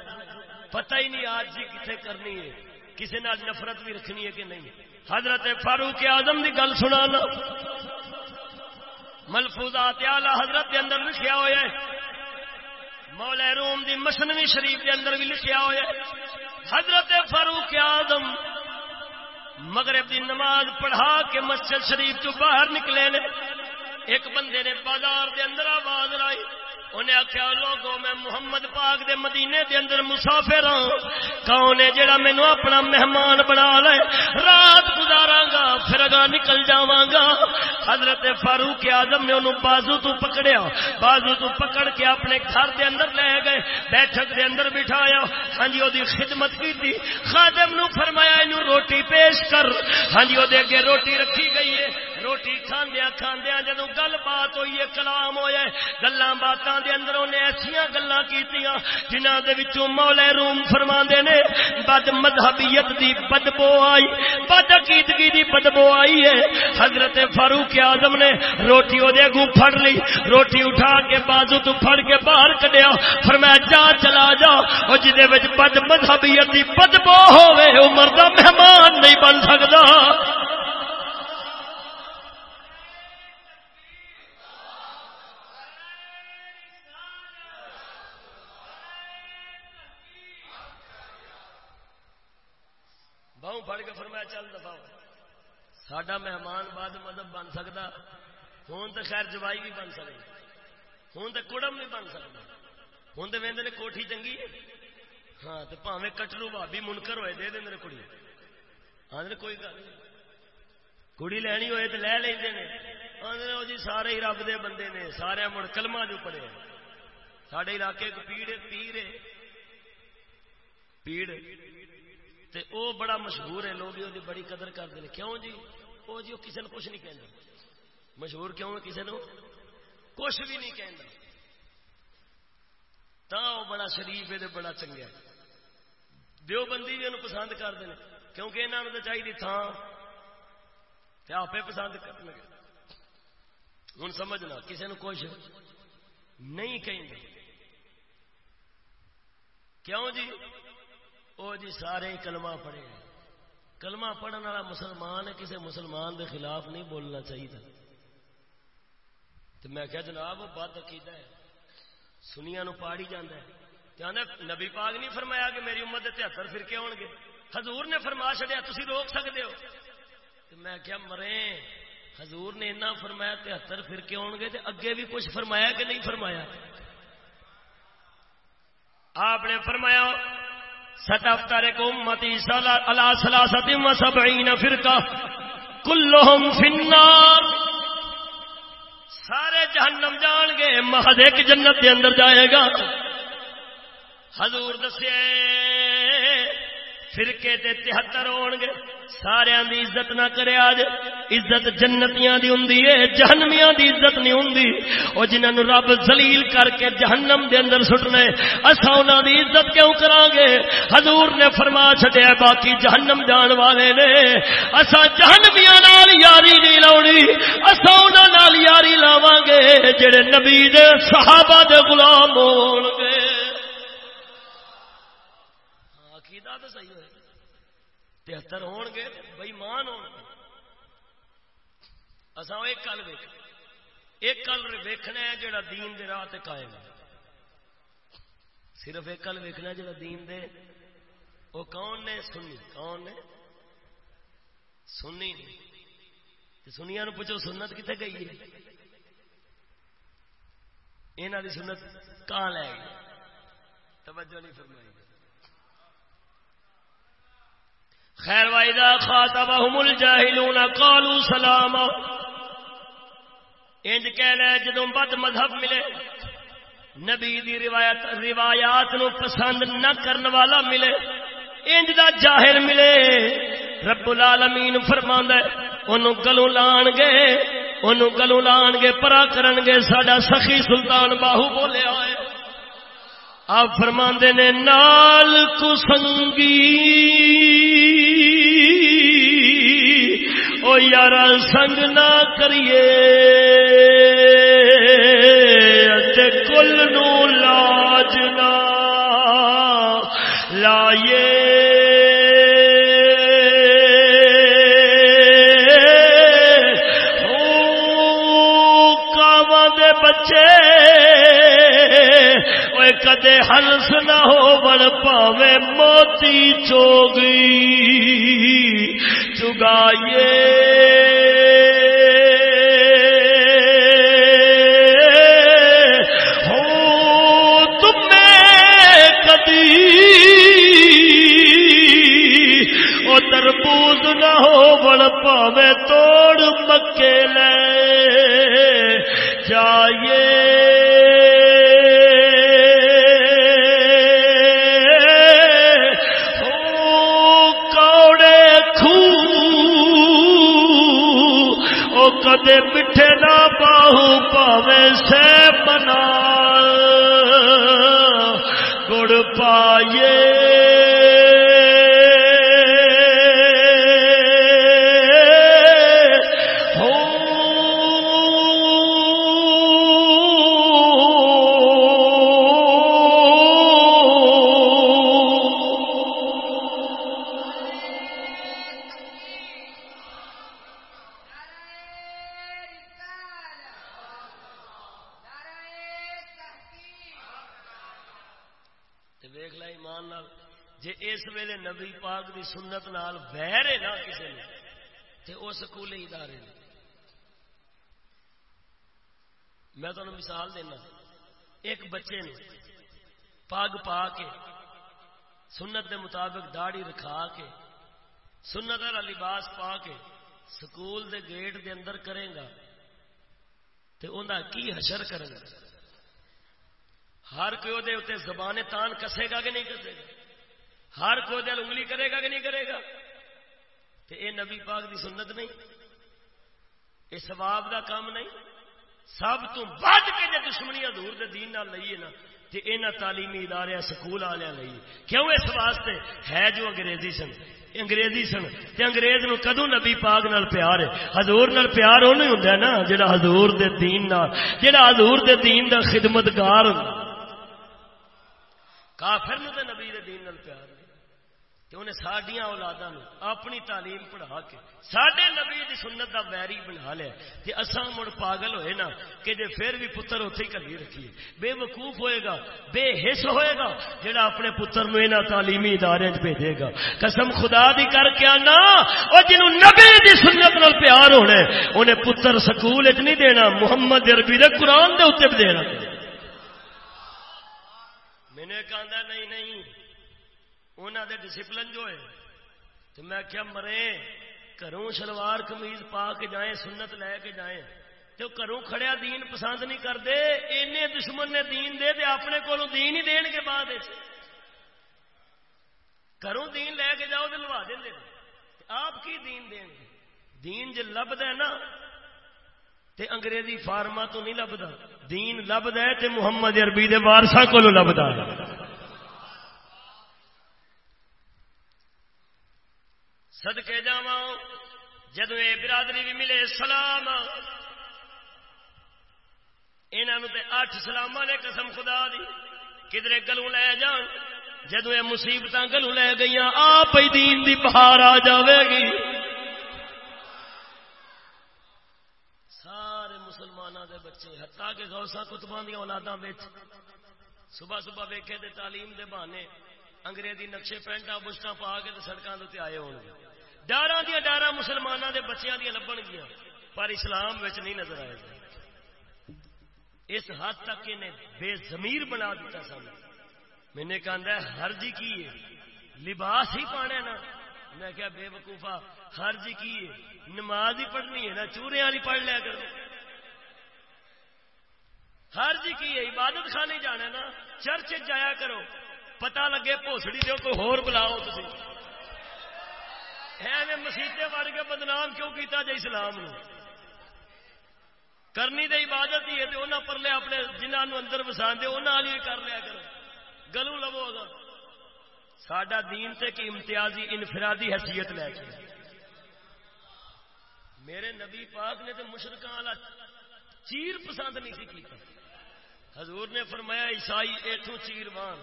پتہ ہی نہیں آج جی کتنے کرنی ہے کسی نال نفرت بھی رکھنی ہے کہ نہیں؟ حضرت فاروق اعظم کی گل سنا ملفوظات آلہ حضرت کے اندر لکھیا ہوا ہے۔ مولا روم دی مصنوی شریف کے اندر بھی لکھیا ہوا ہے۔ حضرت فاروق اعظم مغرب دی نماز پڑھا کے مسجد شریف تو باہر نکلے نے۔ ایک بندے نے بازار دے اندر آواز لائی۔ انہیں آخیا لوگوں میں محمد پاک دے مدینے دے اندر مسافر ہوں کون ہے جڑا مینو اپنا مہمان بنا لے؟ رات گزارا گا، پھر اگا نکل جاواں گا۔ حضرت فاروق اعظم نے انہوں بازو تو پکڑیا۔ بازو تو پکڑ کے اپنے گھر دے اندر لے گئے۔ بیٹھک دے اندر بٹھایا۔ ہاں جی وہ خدمت کی تھی خادم نو فرمایا انہوں روٹی پیش کر۔ ہاں جی وہ اگے روٹی رکھی گئی ہے۔ روٹی کھاندیا کھاندیا جدو گل بات ہوئی ہے، کلام ہوئے گلا باتاں دے اندر انہیں ایسا گلا کی جنہ دے وچوں مولا روم فرما نے، بد مذہبیت دی بدبو آئی، بد عقیدگی دی بدبو آئی ہے۔ حضرت فاروق اعظم نے روٹی وہ اگو پھڑ لی، روٹی اٹھا کے بازو تو پھڑ کے باہر کڈیا۔ فرمایا، جا چلا جا اور جہد بد مذہبیت دی بدبو ہوے وہ مرد مہمان نہیں بن چل سکتا ساڈا مہمان بعد مذہب بن سکتا ہوں تو خیر جوائی بھی بن سکے ہوں تو کڑم نہیں بن سکتا ہوں تو وہدے کوٹھی چنگی ہاں تو پاوے کٹلو بھابی منکر ہوئے دے دیں کڑی۔ ہاں کوئی گل کڑی لینی ہوئے تو لے لیں آدھے وہ جی سارے ہی رب دے بندے نے، سارے مڑ کلما جو پڑے سارے علاقے ایک پیڑ پیر پیڑ تے او بڑا مشہور ہے، لوگ وہ بڑی قدر کرتے ہیں۔ کیوں جی؟ وہ جی وہ کسی نے کچھ نہیں کہنا مشہور کیوں ہے کسی نے کچھ بھی نہیں کہنا تا وہ بڑا شریف ہے بڑا چنگا دیو بندی بھی انہوں پسند کرتے ہیں، کیونکہ یہاں تو چاہیے تھان آپ پسند کر لگے ہوں سمجھنا کسی نے کچھ نہیں کہیں کیوں جی؟ وہ جی سارے کلمہ پڑھے کلمہ پڑھنے والا مسلمان ہے کسی مسلمان دے خلاف نہیں بولنا چاہیے تو میں کیا جناب، بد عقیدہ ہے۔ سنیا نو پاڑی جانا ہے۔ کہنا نبی پاک نہیں فرمایا کہ میری امت تہتر فرقے ہو گے۔ حضور نے فرما چڑیا تھی روک سکتے ہو۔ تو میں کیا مرے حضور نے اتنا فرمایا تہتر فرقے ہو گے تو اگے بھی کچھ فرمایا کہ نہیں فرمایا۔ آپ نے فرمایا ستفتر کو امتی علی سلاست و سبعین فرقہ کلہم فی النار. سارے جہنم جان گے، محض ایک جنت دے اندر جائے گا۔ حضور دسے فرقے تے تہتر ہون گے سارے دی عزت نہ کرے آج۔ عزت جنتیاں دی ہوندی ہے جہنمیاں دی عزت نہیں ہوندی۔ او جنہاں نو رب ذلیل کر کے جہنم دے اندر سٹنے اسا انہاں دی عزت کیوں کران گے حضور نے فرما چھڈیا باقی جہنم جان والے نے۔ اسا جہنمیاں نال یاری نہیں لاونی اسا انہاں نال یاری لاواں گے جڑے نبی دے صحابہ دے غلام ہون گے تہتر ہون گے بئیمان ہو اصا ایک گل ویک ایک گل ویکنا ہے جڑا دین دے راہ تے قائم ہے۔ صرف ایک گل ویکنا جڑا دین دے وہ کون نے؟ سنی۔ کون نے؟ سنی نہیں۔ سنیا نو پوچھو سنت کتنے گئی ہے؟ یہاں کی سنت کہاں لے گئی؟ توجہ نہیں فرمائی۔ خیر وائدہ خاطبہم الجاہلون قالوا سلاما۔ انج کہنا ہے جدوں بد مذہب ملے، نبی دی روایت روایات نو پسند نہ کرن والا ملے، انج دا جاہل ملے۔ رب العالمین فرماندا ہے اونوں گلوں لان گے، اونوں گلوں لان گے، پرا کرن گے، ساڈا سخی سلطان باہو بولیا ہے آپ فرماندے نے، نال کسنگی او یار سنگ نہ کریے کل نو لاج نہ لائیے بچے کدے ہلس نہ ہو بڑ پاوے موتی چوگی چگائیے ہو تمہیں کدی وہ تربوز نہ ہو بڑ پاوے توڑ مکے لے۔ جائیے باہو پاوے سے بنا گڑ پائیے سنت نال ویر ہے نا کسی نے تے وہ سکولی ادارے نے میں تمہیں مثال دینا، ایک بچے نے پگ پا کے، سنت دے مطابق داڑی رکھا کے، سنت والا لباس پا کے سکول دے گیٹ دے اندر کرے گا، تے انہاں کی حشر کرے گا؟ ہر کوئی دے زبان تان کسے گا کہ نہیں کسے گا؟ ہر کوئی دل انگلی کرے گا کہ نہیں کرے گا؟ تو یہ نبی پاک دی سنت نہیں یہ سواب دا کام نہیں۔ سب تو بد کے جی دشمنی دور دے دین نال لئیے نا، تے اینا تعلیمی ادارے سکول والے لئیے۔ کیوں اس واسطے؟ ہے جو انگریزی سن۔ انگریزی سن۔ تے انگریز نو کدو نبی پاک نال پیار ہے؟ حضور نال پیار وہ نہیں ہوں نا، جڑا حضور دے دین نال، جڑا حضور دے دین دا خدمتگار ہوں کافر نو تے نبی دے دین نال پیار۔ کہ انہیں سڈیا اولادا اپنی تعلیم پڑھا کے سڈے نبی دی سنت دا ویری بنا لیا کہ اصا مڑ پاگل ہوئے نا کہ جے پھر بھی پتر اتے ہی کلی رکھیے بے وقوف ہوئے گا، بے حص ہوئے گا، جڑا اپنے پتر نو یہاں تعلیمی ادارے بھیجے گا۔ قسم خدا دی کر کے آنا وہ جنہوں نبی دی سنت نال پیار ہونا انہیں پتر سکول چ نہیں دینا، محمد عربی دے قرآن دے اتنے بھی دینا۔ میں نے کہا نہیں نہیں انہوں دے ڈسپلن جو ہے، تو میں کیا مرے، گھروں شلوار کمیز پا کے جائیں، سنت لے کے جائیں۔ تو گھروں کھڑیا دین پسند نہیں کرتے، اینے دشمن نے دین دے دے اپنے کو دین ہی دین کے بعد گھروں دین لے کے جاؤ تو لوا دیں آپ کی دین دیں گے دین جی لبد ہے نا، تے انگریزی فارما تو نہیں لبدا۔ دین لبد ہے تے محمد عربی دے وارسا کو لبدا صدقے جاواں جدو یہ برادری بھی ملے، سلام۔ انہوں تے اٹھ سلام نے قسم خدا دی۔ کدھر گلوں لے جان جدو یہ مصیبت گلوں لے گئی آپ ہی دین دی بہار آ جاوے گی۔ سارے مسلمانوں دے بچے ہتا کے گوسا کتبان دیا اولاداں بچ صبح صبح ویکھے تے تعلیم دے بہانے انگریزی نقشے پینٹا بشٹا پا کے سڑکوں کے آئے ہو ڈارا دیا ڈارا مسلمانوں کے بچیاں دیا لبن گیا، پر اسلام نہیں نظر آئے گا۔ اس حد تک انہیں بے زمیر بنا دیتا سن میں نے کہا ہر جی کی ہے؟ لباس ہی پانے نا۔ میں کیا بے وقوفا ہر جی کی ہے؟ نماز ہی پڑھنی ہے نا چورے والی پڑھ لیا کر ہر جی کی ہے، عبادت خانے جانا نا۔ چرچ جایا کرو۔ پتا لگے، پوسڑی دو کوئی ہور بلاؤ تھی ہے مسیطے وڑ کے بدنام کیوں کیتا جی اسلام نو؟ کرنی تو عبادت ہی ہے تو انہیں پرلے اپنے جنہوں اندر وسا دے انہوں نے کر لیا کرو۔ گلو لو گا سڈا دین سے کہ امتیازی انفرادی حیثیت لے کے۔ میرے نبی پاک نے تو مشرقہ والا چیر پسند نہیں سی کیتا۔ حضور نے فرمایا، عیسائی ایتھوں چیر وان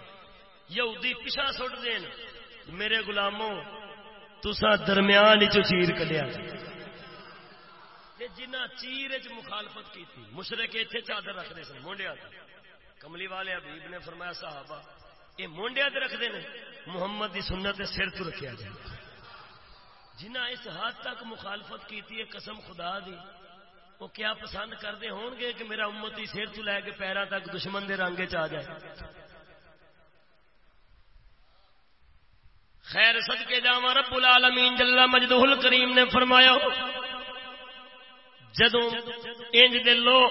یہودی پیچھا سٹ دین۔ میرے غلاموں تسا درمیان چیر کڈیا جنہ چیر چ مخالفت کی تھی مشرق اتنے چادر رکھتے سن، مونڈیا کملی والے حبیب نے فرمایا، صحابہ، یہ مونڈیا رکھتے ہیں محمد کی سنت سر تو رکھا جائے۔ جنہ اس حد تک مخالفت کی تھی قسم خدا دی، وہ کیا پسند کرتے ہون گے کہ میرا امتی سر تو لے کے پیروں تک دشمن دے رنگ چ جائے؟ خیر سد کے رب العالمین جل مجدہ الکریم نے فرمایا جدو انج دے لوگ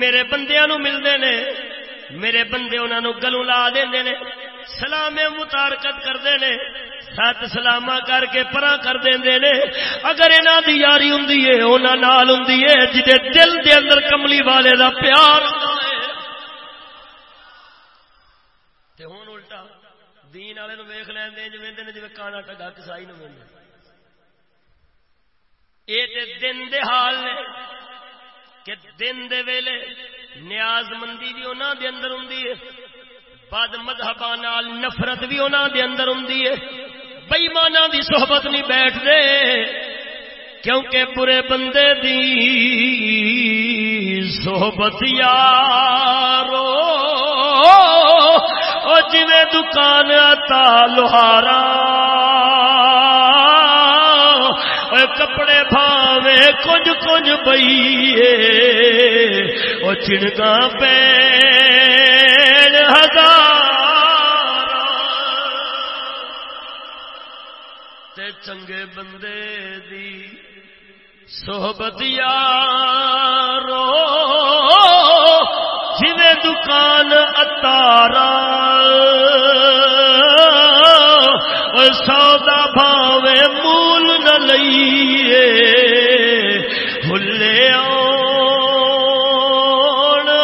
میرے بندیاں نو ملدے نے، میرے بندے انہاں نو گلوں لا دیندے نے سلام متارکت کردے نے، سات سلاما کر کے پرا کر دیندے نے۔ اگر انہاں دی یاری ہوندی ہے انہاں نال ہوندی ہے جدے دل دے اندر کملی والے دا پیار دین والے نو ویکھ لیندے، جویں نے جویں کانا ٹگا کسائی نو ویندے۔ یہ دن دے حال نے کہ دن دے ویلے نیاز مندی بھی انہوں دے اندر ہوں بد مذہب نفرت بھی انہوں دے اندر ہوں بئیمانا دی صحبت نہیں بیٹھ دے کیونکہ برے بندے دی صحبت یارو۔ جی دکان آتا لوہارا۔ کپڑے بھاوے کچھ کچھ بئیے وہ چڑکا پہ ہزار۔ تے چنگے بندے دی صحبت یارو جی دکان اتارا۔ بھاوے مول نہ لئیے بھلے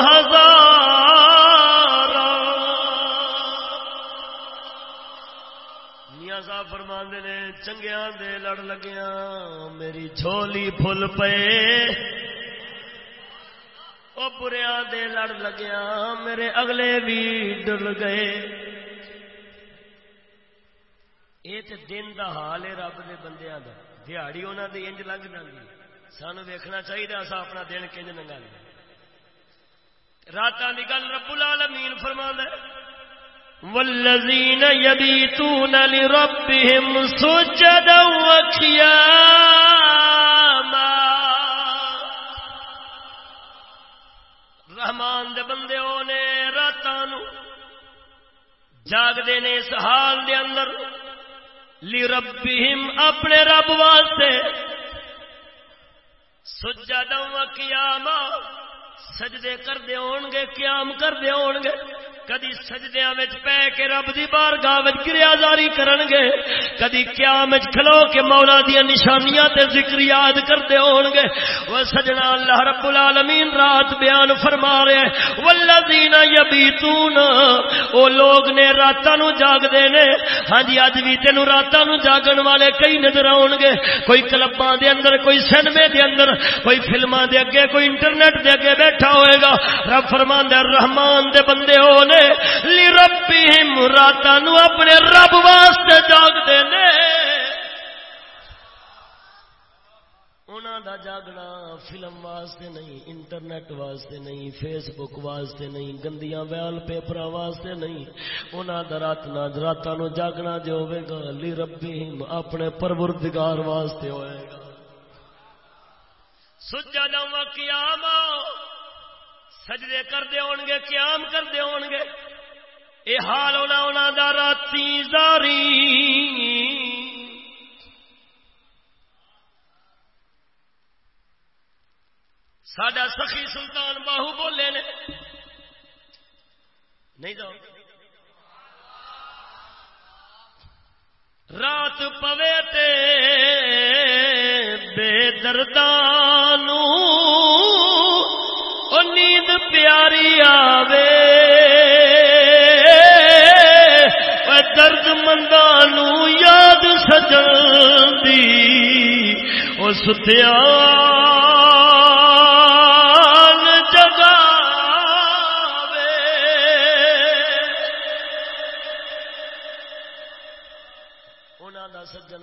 ہزار میاں صاحب نے چنگیا دے لڑ لگیا میری جھولی پھل پے۔ وہ بریا دے لڑ لگیا میرے اگلے بھی ڈر گئے۔ یہ تو دن دا حال ہے رب دے بندیاں دا دیہڑی انہوں دی انج لنگ جاتی سانو ویکھنا چاہیے اصا اپنا دن کنج لنگا لیا رات کی گل رب العالمین فرما ہے والذین یبیتون لربهم سجدا وقیاما رحمان دے بندے نے راتاں نو جاگدے نے اس حال دے اندر لی ربیم اپنے رب واسطے۔ سجا دوں قیام سجدے کر دے ہون گے قیام کر دے ہون گے کدی سجدیا پہ کے رب دی بار گاہ گریا جاری کرن گے کدی قیام کھلو کے مولا دیا نشانیاں تے ذکر یاد کرتے ہون گے وہ سجنا اللہ رب العالمین رات بیان فرما رہے ہیں۔ والذین یبیتون او لوگ نے راتاں نو جاگ دے نے۔ ہاں جی اج بھی تینو راتاں نو جاگن والے کئی نظر آون گے کوئی کلباں دے اندر، کوئی سینمے دے اندر، کوئی فلماں دے اگے، کوئی انٹرنیٹ دے اگے بیٹھا ہوئے گا۔ رب فرماندا ہے رحمان دے بندے ہو نے۔ ہونے لربہم راتاں نو اپنے رب واسطے جاگ دے نے دا جاگنا فلم واسطے نہیں، انٹرنیٹ واسطے نہیں فیس بک واسطے نہیں، گندیاں ویل پیپر واسطے نہیں۔ انہوں دا راتنا راتوں نو جاگنا جو ہوئے گا، لی اپنے پروردگار واسطے ہوئے گا۔ سجا جاؤں قیام سجدے کرتے ہون گے، قیام کرتے ہون گے۔ اے حال ہونا ہونا دا راتی زاری۔ سڈا سخی سلطان باہو بولے نے۔ نہیں جاؤ۔ رات پوے تے بے دردان نیند پیاری آوے۔ درد مندانو یاد سجن دی وہ ستیا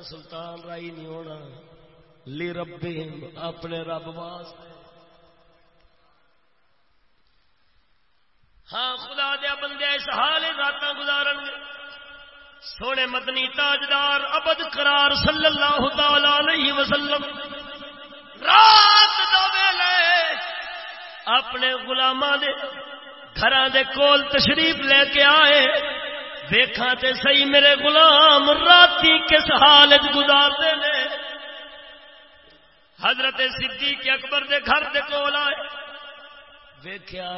سلطان رائی نہیں ہونا۔ لی رب اپنے رب واسطے۔ ہاں خدا دیا بندے، اس حال رات گزارن گے۔ سونے مدنی تاجدار، ابد قرار صلی اللہ تعالی علیہ وسلم۔ رات دو ویلے اپنے غلاماں دے گھراں دے کول تشریف لے کے آئے۔ دیکھا تے صحیح میرے غلام، راتی کس حالت گزارتے نے؟ حضرت صدیق اکبر دے گھر دے کول آئے۔ ویکھیا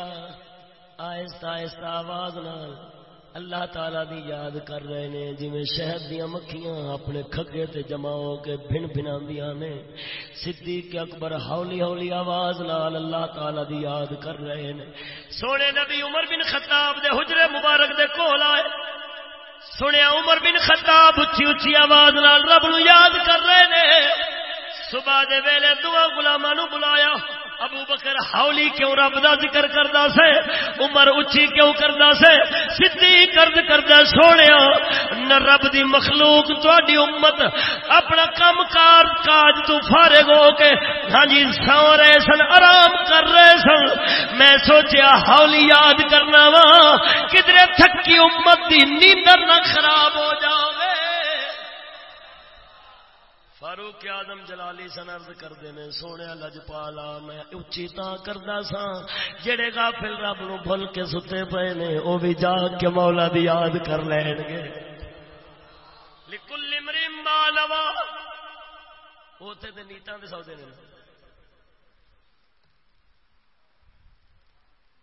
آہستہ آہستہ آواز نال اللہ تعالی دی یاد کر رہے نے جی شہد دیا مکھیاں اپنے کھگے تے جمع ہو کے بھن بھنا نے، صدیق اکبر ہولی ہولی آواز نال اللہ تعالی دی یاد کر رہے نے۔ سونے نبی عمر بن خطاب دے حجرے مبارک دے کول آئے۔ سنیا عمر بن خطاب اچھی اچھی آواز نال رب نو یاد کر رہے نے۔ صبح دے ویلے دعا گلاما نو بلایا۔ ابو بکر ہاؤلی کیوں رب دا ذکر کردا سے؟ عمر اچھی کیوں کردا سے؟ سدھی کرد کردا سونیا نہ رب دی مخلوق تہاڈی امت اپنا کام کار کاج تو فارغ ہو کے ہاں جی سو رہے سن، آرام کر رہے سن۔ میں سوچیا ہاؤلی یاد کرنا وا کدھر تھکی امت دی نیندر نہ خراب ہو جاوے۔ فاروق آدم جلالی سن ارد کرتے ہیں سونے لجپالا میں اچھی تا کردا سا جڑے غافل رب نو بھول کے ستے پے نے، او بھی جاگ کے مولا دی یاد کر لین گے۔ لکل امریم بالوا اوتے تے نیتاں دے سودے نے۔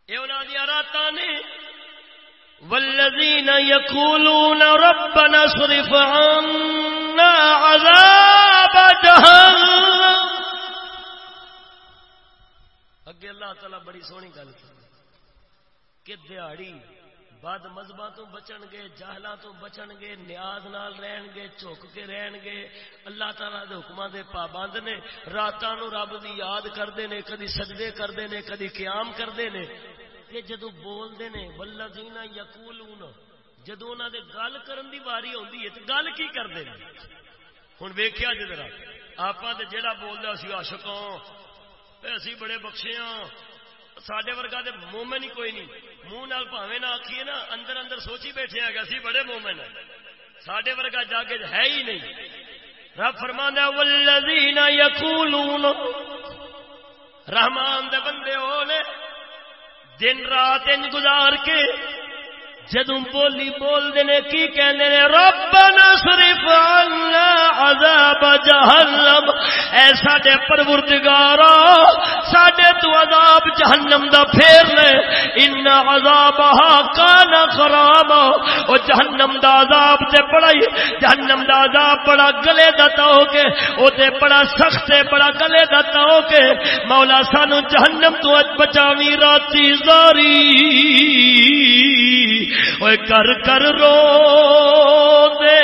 اے انہاں دی راتاں نے والذین یقولون ربنا صرف عنا عذاب جہنم. اگے اللہ تعالی بڑی سونی گل کہ دیہڑی بد مذہباں تو بچن گے جہلاں تو بچن گے نیاز نال رہن گے چک کے رہن گے اللہ تعالی دے حکماں دے پابند نے، راتاں نو رب دی یاد کردے نے، کدی سجدے کردے نے، کدی قیام کردے نے۔ کہ جدو بولتے ہیں بلا جینا یقول جدو انہوں نے گل کرن دی واری آتی ہے تو گل کی کرتے ہیں؟ ہوں ویخیا جی ذرا آپ جہاں بولتا اسی عاشق ہاں اسی بڑے بخشے ہاں سڈے ورگا تو مومن ہی کوئی نہیں۔ منہ نال پاوے نہ آخیے نا، اندر اندر سوچی بیٹھے ہیں کہ اسی بڑے مومن ہیں۔ سڈے ورگا جاگ ہے ہی نہیں۔ رب فرمانا والذین یقولون۔ رحمان دے بندے ہو نے دن رات ان گزار کے جدو بولی بول دینے کی کہنے نے، ربنا صرف عنا عذاب جہنم۔ اے ساڈے پروردگارا، ساڈے تو عذاب جہنم دا پھیر لے۔ ان عذاب کان خراب او جہنم دا عذاب تے بڑا جہنم دا عذاب بڑا گلے دا ہو کے، او تے بڑا سخت ہے بڑا گلے دا ہو کے۔ مولا سانو جہنم تو اج راتی زاری۔ اوے کر کر رو دے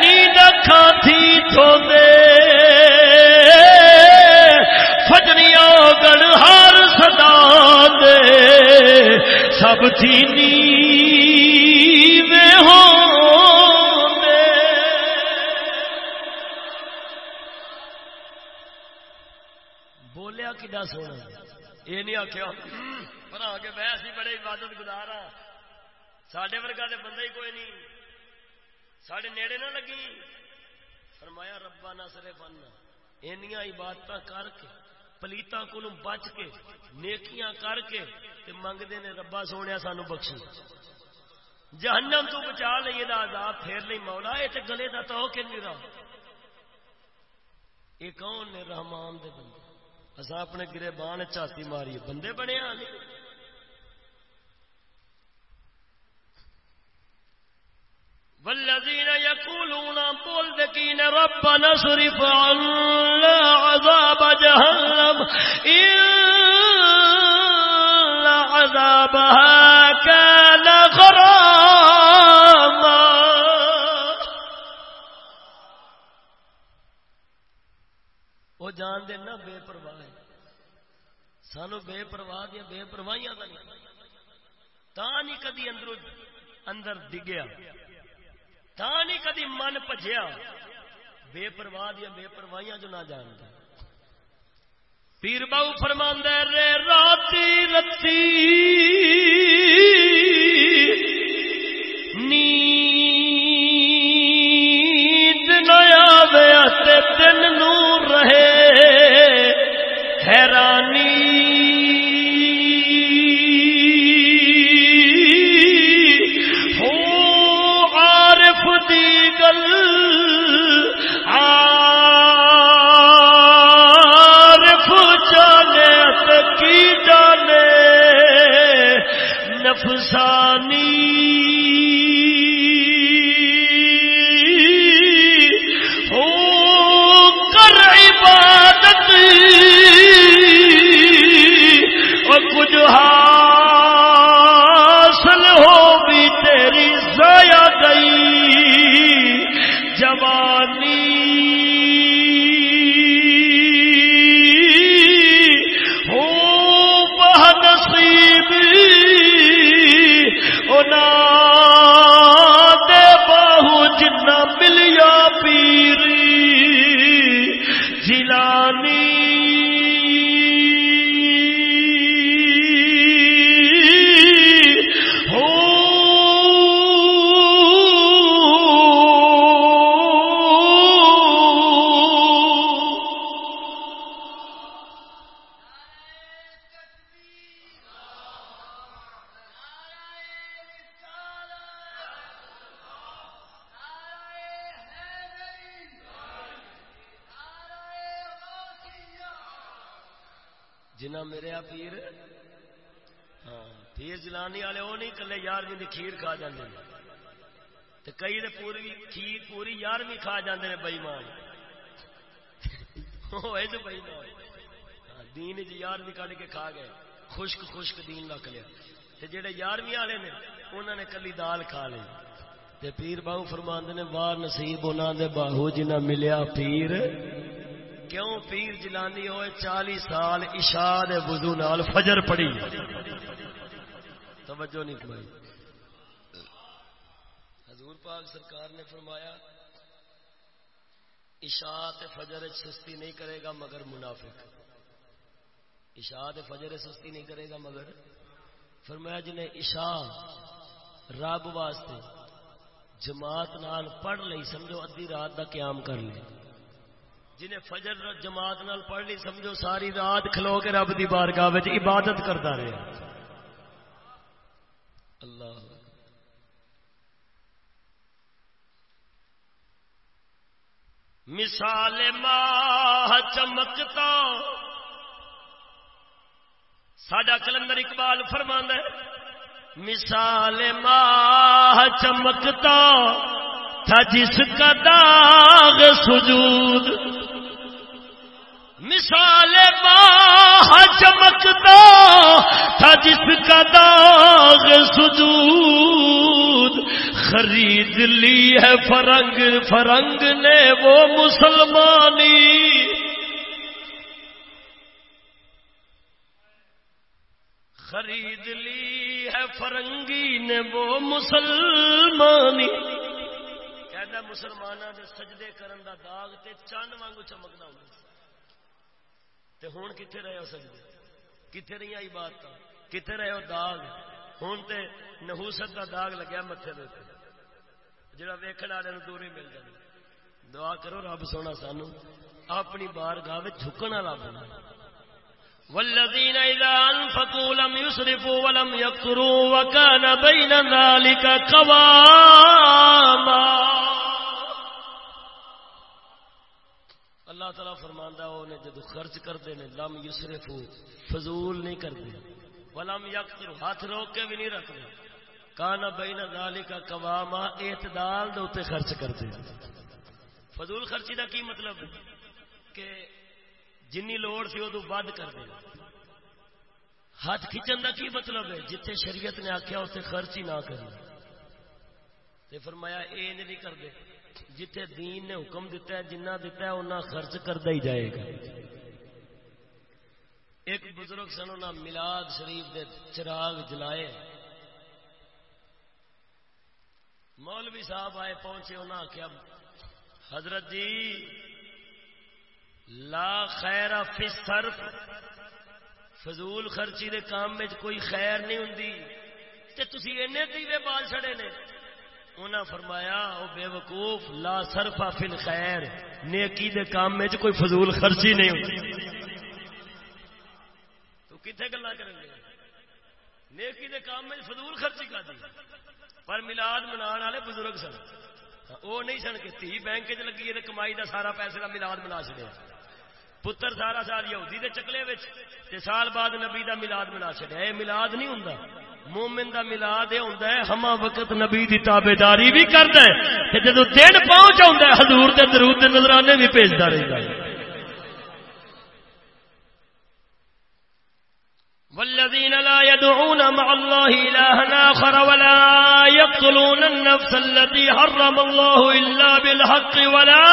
نیند کھا تھی تو دے گڑ ہار سدا دے سب تھی ہو بولیا کدا سونا یہ نہیں آخیا پر آگے بہ سی بڑے عبادت گزار ہاں۔ سڈے ورگا تو بندہ ہی کوئی نہیں۔ سڈے نیڑے نہ لگی۔ فرمایا ربا نہ سرے بننا عبادت کر کے پلیتا کو بچ کے، نیکیاں کر کے تے منگتے نے ربا سونے سانو بخش جہنم تو بچا لے یہ عذاب پھیر نہیں مولا یہ تے گلے دا تو کہ نہیں رہا یہ کون نے رحمان دے بندے؟ اصا اپنے گرے بان چاتی ماری بندے بنے آ والذين يقولون بول دكين ربنا صرف عنا عذاب جهنم إن عذابها كان غراما. وہ جان دینا بے پرواہ سانو بے پرواہ دیا بے پرواہیاں کا نہیں۔ تا نہیں کدی اندر اندر ڈگیا۔ نہیں کدی من پجیا بے پرواہ دیا بے پرواہیاں جو نہ جانتا۔ پیر باؤ فرما رے، راتی رتی۔ میرے پیر۔ ہاں، پیر جلانی والے وہ نہیں کلے یارویں جی کھیر کھا جاندے تے کئی دے پوری کھیر پوری یار بھی کھا جاندے نے بئی مان ہوئے تو بئی ہاں، دین جی یار بھی کے کھا گئے۔ خشک خشک دین رکھ لیا۔ تے جڑے یارویں والے نے انہوں نے کلی دال کھا لی۔ تے پیر باہو فرماندے نے واہ نصیب انہاں دے باہو جی جنہ ملیا پیر۔ کیوں پیر جلانی ہوئے چالی سال عشاء دے وضو نال فجر پڑی توجہ نہیں کمائی پاک سرکار نے فرمایا اشاعت فجر سستی نہیں کرے گا مگر منافق۔ اشاعت فجر سستی نہیں کرے گا مگر فرمایا جنہیں عشاء رب واسطے جماعت نال پڑھ لی سمجھو ادی رات کا قیام کر لے۔ جنہیں فجر جماعت نال پڑھ لی، سمجھو ساری رات کھلو کے رب دی بارگاہ عبادت کرتا رہے۔ اللہ۔ مثال ماہ چمکتا۔ ساڈا کلندر اقبال فرماند ہے، مثال ماہ چمکتا تھا جس کا داغ سجود۔ مثال ماہ چمکتا تھا جس کا داغ سجود، خرید لی ہے فرنگ فرنگ نے وہ مسلمانی۔ خرید لی ہے فرنگی نے وہ مسلمانی۔ کہنا مسلمانوں کے سجدے کرن دا داغ تے چند وانگو چمکنا ہوں تے ہون کتنے رہے ہو سجدے؟ کتنے رہی آئی بات کتنے رہے ہو داغ؟ ہون تے نحوست دا داغ لگیا متے دیتے جڑا ویکن والے دوری مل جائے دعا کرو رب سونا سانو، اپنی بار گاہ جھکن والا بنا والذین اذا انفقوا لم يسرفوا ولم يقتروا وكان بين ذلك قواما۔ اللہ تعالی فرماندا ہے نے جدو خرچ کرتے نے لم یسرفو فضول نہیں کرتے ولم یقتروا ہاتھ روک کے بھی نہیں رکھتے۔ کانا بین ذالک کا قواما، اعتدال دے اوتے خرچ کرتے فضول خرچی دا کی مطلب؟ کہ جنی لوڑ سی ادو ود کر ہاتھ کھچن دا کی مطلب ہے؟ جتھے شریعت نے آخیا اتنے خرچ ہی نہ کرنا تے فرمایا، اے نہیں کر جتھے دین نے حکم دیتا ہے جنہ دیتا ہے، انہاں خرچ کردا ہی جائے گا۔ ایک بزرگ سنو نا میلاد شریف دے چراغ جلائے۔ مولوی صاحب آئے پہنچے انہوں نے آخیا حضرت جی لا خیر فی صرف۔ فضول خرچی دے کام میں کوئی خیر نہیں ہوں تے تسی اینے دیوے بال چھڑے نے۔ انہاں فرمایا، او بے وقوف، لا صرف فی الخیر. نیکی دے کام میں کوئی فضول خرچی نہیں ہوتی۔ تو کتنے گلا کریں گے؟ نیکی دے کام میں فضول خرچی کا دی۔ پر ملاد منا والے بزرگ سن۔ وہ نہیں سن کہ تھی بینک چ لگی ہے کمائی دا سارا پیسے کا ملاد منا چڑیا پتر سارا سال یہودی دے چکلے وچ تے سال بعد نبی دا ملاد منا چڑیا یہ ملاد نہیں ہوں مومن دا ملاد یہ ہوں ہما وقت نبی دی تابے داری بھی کرتا ہے جدو دن پہنچ آ حضور دے درود نظرانے بھی بھیجتا رہتا ہے۔ والذين لا يدعون مع الله إلها آخر ولا يقتلون النفس التي حرم الله إلا بالحق ولا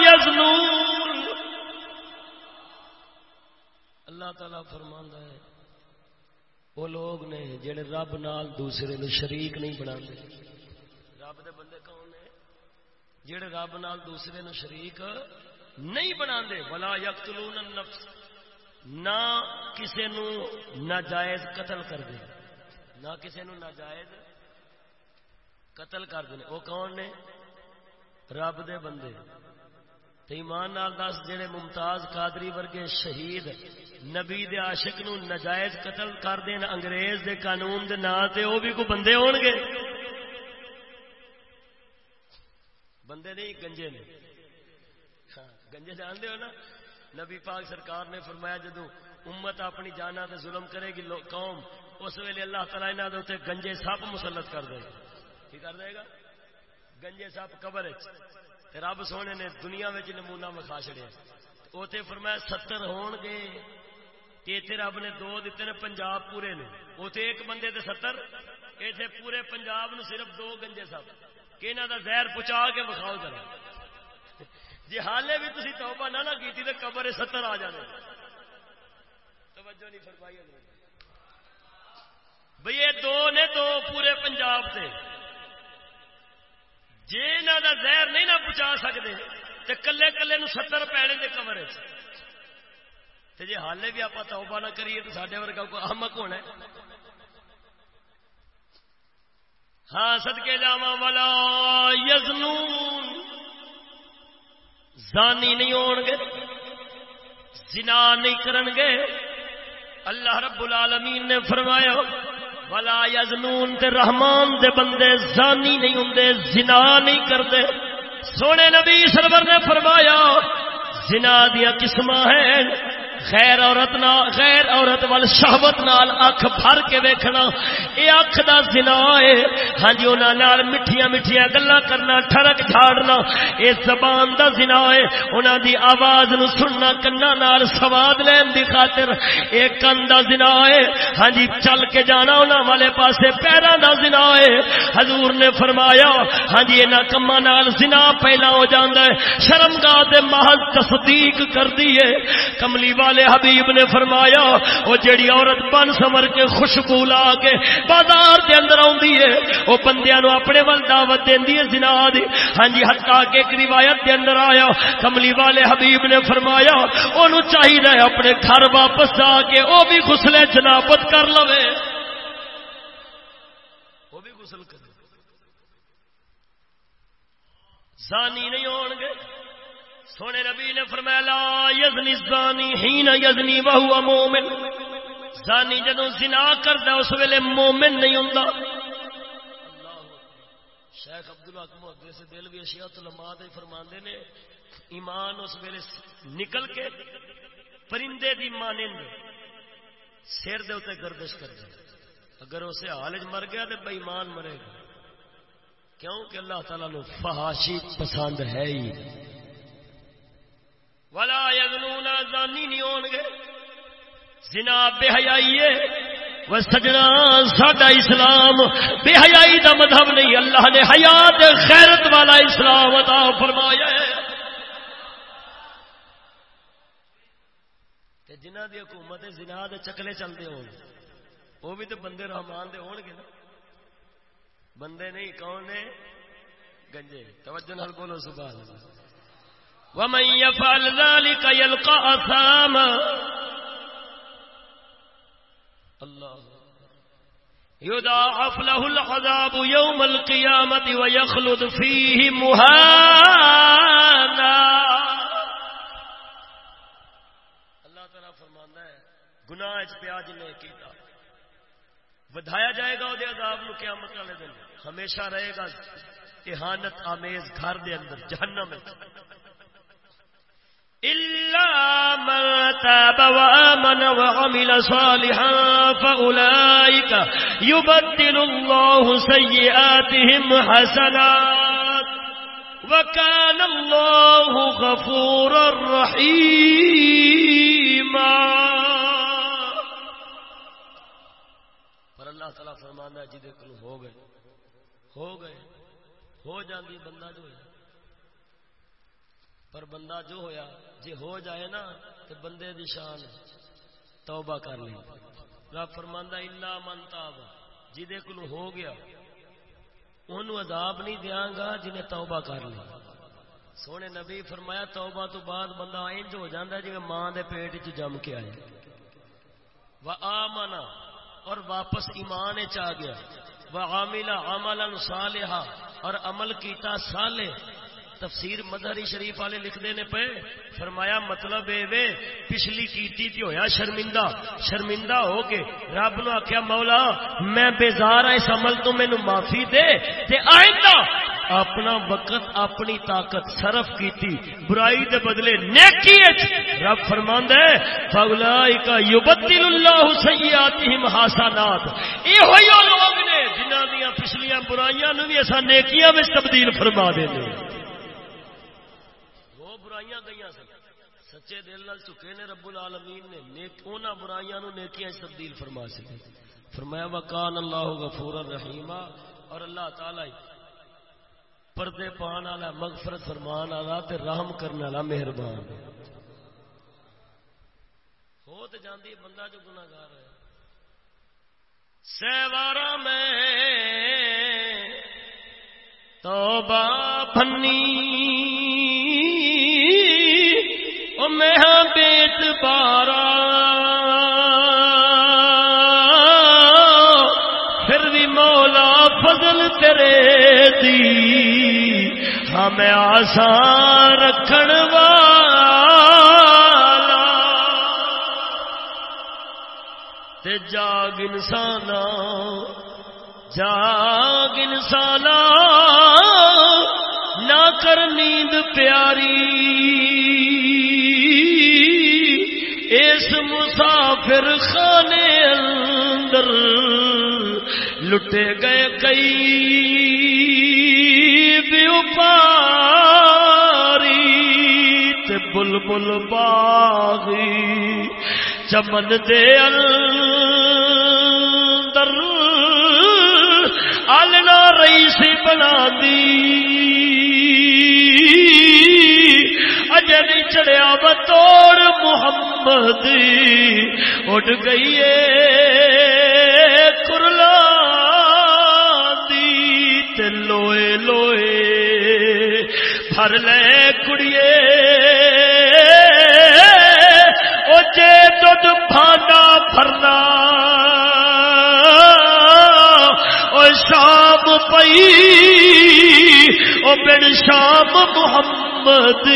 يزنون اللہ تعالیٰ فرمان ہے وہ لوگ نے جڑے رب نال دوسرے نو شریک نہیں بنا دے رب دے بندے کون نے؟ جڑے رب نال دوسرے نو شریک نہیں بنا دے ولا یقتلون النفس۔ نہ کسی ناجائز قتل کر دے نہ کسی ناجائز قتل کر دے وہ کون نے؟ رب دے بندے۔ ایمان نال دس، جڑے ممتاز قادری ورگے شہید، نبی دے عاشق نو نجائز قتل کر دین، انگریز دے قانون دے نا تے بھی کوئی بندے ہون گے؟ بندے نہیں، گنجے نے ہاں گنجے جانتے ہو نا؟ نبی پاک سرکار نے فرمایا جدو امت اپنی جانا تے ظلم کرے گی قوم اس ویلے اللہ تعالیٰ یہاں کے گنجے سپ مسلط کر دے گا۔ کی کر دے گا؟ گنجے سپ قبر رب سونے نے دنیا میں نمونہ وکھا چڑیا اتنے فرمایا ستر ہون گے اتنے رب نے دو دیتے نے، پنجاب پورے نے۔ اتنے ایک بندے دے ستر اتنے پورے پنجاب نو صرف دو گنجے سپ کہ انہوں کا زہر پہنچا کے وکھاؤ ذرا جی حالے بھی تھی توبہ نہ کی تو قبر ستر آ جانے۔ توجہ نہیں فرمائی بھئی یہ دو نے دو پورے پنجاب سے جی انہوں کا زہر نہیں نہ پہنچا سکتے تو کلے کلے نو ستر پینے دے کمر جی حالے بھی آپ توبہ نہ کریے تو سارے ورگا کو احمق ہونا ہاں سدکے جاوا والا یزنون۔ زانی نہیں ہون گے، زنا نہیں کرن گے۔ اللہ رب العالمین نے فرمایا ولا یزنون تے رحمان دے بندے زانی نہیں ہوندے، زنا نہیں کردے سونے نبی سرور نے فرمایا، زنا دیا قسمہ ہیں۔ غیر عورت نال غیر عورت وال شہوت نال اکھ بھر کے ویکھنا۔ اے اکھ دا زنا ہے ہاں جی انہاں نال مٹھیاں مٹھیاں گلاں کرنا، ٹھڑک جھاڑنا، اے زبان دا زنا ہے انہاں دی آواز نو سننا، کنا نال سواد لین دی خاطر اے کن دا زنا ہے ہاں جی چل کے جانا انہاں والے پاسے، پیراں دا زنا ہے حضور نے فرمایا ہاں جی انہاں کماں نال زنا پہلا ہو جاندا ہے شرمگاہ دے محض تصدیق کر دیے کملی والے حبیب نے فرمایا، وہ جیڑی عورت بن سمر کے خوشبو لا کے بازار دے اندر آندی ہے، وہ بندیاں نو اپنے ول دعوت دیندی ہے، زنا دی۔ ہاں جی حتا کہ ایک روایت دے اندر آیا، کملی والے حبیب نے فرمایا اونوں چاہیے اپنے گھر واپس جا کے او بھی غسل جنابت کر لوے۔ وہ بھی غسل کر زانی نہیں ہون گے سونے نبی نے فرمایا، لا یزنی زانی ہین یزنی وہو مومن۔ زانی جدو زنا کردا اس ویلے مومن نہیں ہوندا۔ شیخ عبداللہ محدث سے دل بھی اشیاء علماء دے فرماندے نے، ایمان اس ویلے نکل کے پرندے دی مانند سر دے اوتے گردش کر دے اگر اسے حال مر گیا تو بے ایمان مرے گا۔ کیوں کہ اللہ تعالیٰ نو فحاشی پسند ہے ہی۔ ولا یغنون زانی نہیں ہون گے۔ زنا بے حیائی ہے۔ وہ سجنا ساڈا اسلام بے حیائی دا مذہب نہیں۔ اللہ نے حیات خیرت والا اسلام عطا فرمایا ہے۔ جنہ دی حکومت زنا دے چکلے چلتے ہو وہ بھی تو بندے رحمان دے ہون گے نا۔ بندے نہیں، کون نے؟ گنجے۔ توجہ نال بولو، سبحان اللہ۔ ومن يفعل ذلك يلقى اثاما الله. يضاعف له العذاب يوم القيامة ويخلد فيه مهانا. اللہ تعالیٰ فرمانا ہے، گناہ پیاج نے کیتا۔ ودایا جائے گا وہ عذاب نو قیامت والے دن، ہمیشہ رہے گا، احانت آمیز گھر دے اندر، جہنم میں۔ إلا من تاب وآمن وعمل صالحا فأولئك يبدل الله سيئاتهم حسنات وكان الله غفورا رحيما. پر اللہ تعالیٰ فرمانا ہے جدے ہو گئے ہو گئے، ہو جاندی بندہ جو ہے پر بندہ جو ہویا جی ہو جائے نا تو بندے دی شان توبہ کر لی رب فرماندا الا من تاب۔ جدے کول ہو گیا، اونوں عذاب نہیں دیاں گا جنہیں توبہ کر لی سونے نبی فرمایا، توبہ تو بعد بندہ انج ہو جاندا جویں ماں دے پیٹ وچ جم کے آئے و آمنا اور واپس ایمان چ آ گیا۔ وہ عاملہ عملا صالحا، اور عمل کیتا صالح۔ تفسیر مدہری شریف والے لکھتے نے پے، فرمایا مطلب اے وے، پچھلی کیتی تھی ہویا شرمندہ شرمندہ ہو کے رب نو آخیا مولا میں بیزار ہاں، اس عمل تو مینو معافی دے۔ تے آئندہ اپنا وقت، اپنی طاقت صرف کیتی، برائی دے بدلے نیکی رب فرماند ہے، فاولائک یبدل اللہ سیئاتہم حسنات۔ اے ہوئی لوگ نے جنہاں دیاں پچھلیاں برائیاں نو بھی اساں نیکیاں وچ تبدیل فرما دیندے۔ برائیاں گئی سن۔ سچے دل نال چکے نے رب العالمین نے۔ نیک اونا برائیاں نو نیکیاں تبدیل فرما سکے۔ فرمایا، وکان اللہ غفور الرحیم اور اللہ تعالی پردے پان والا، مغفرت فرمان والا تے رحم کرنے والا مہربان۔ ہو تے جاندی بندہ جو گناہگار ہے۔ سیوارا میں توبہ بھنی میں بیت ہاں پارا۔ پھر بھی مولا فضل تیرے دی ہمیں ہاں آسان رکھن والا۔ تے جاگ انسان جاگ انسان نہ کر نیند پیاری۔ مسافر خانے اندر لٹے گئے کئی تے بل بل باغی چمن دے اندر۔ النا رہی سی بنا دی۔ اجے نہیں چڑیا بطور محمد اٹھ گئی ہے کرلا دی لوئے لوئے بھر لے کڑیے۔ او جے دودھ پھانا بھرنا۔ او شام پئی، او بن شام محمد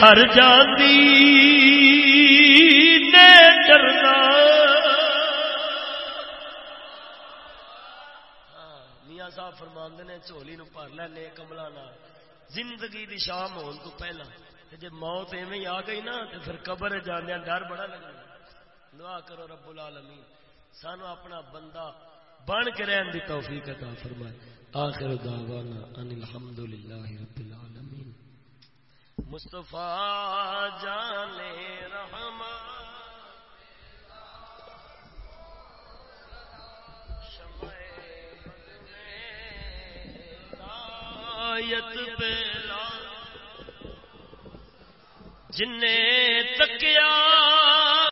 گھر جاندی۔ فرماندے نے چولی نو بھر لے نیک عملاں نال زندگی دی شام ہون تو پہلا جی موت ایویں آ گئی نا تو پھر قبر جانے ڈر بڑا لگنا دعا کرو رب العالمین سانو اپنا بندہ بن کے رہن دی توفیق عطا فرمائے آخر دعوانا ان الحمدللہ رب العالمین مصطفیٰ جان رحمان پہلا جن تکیا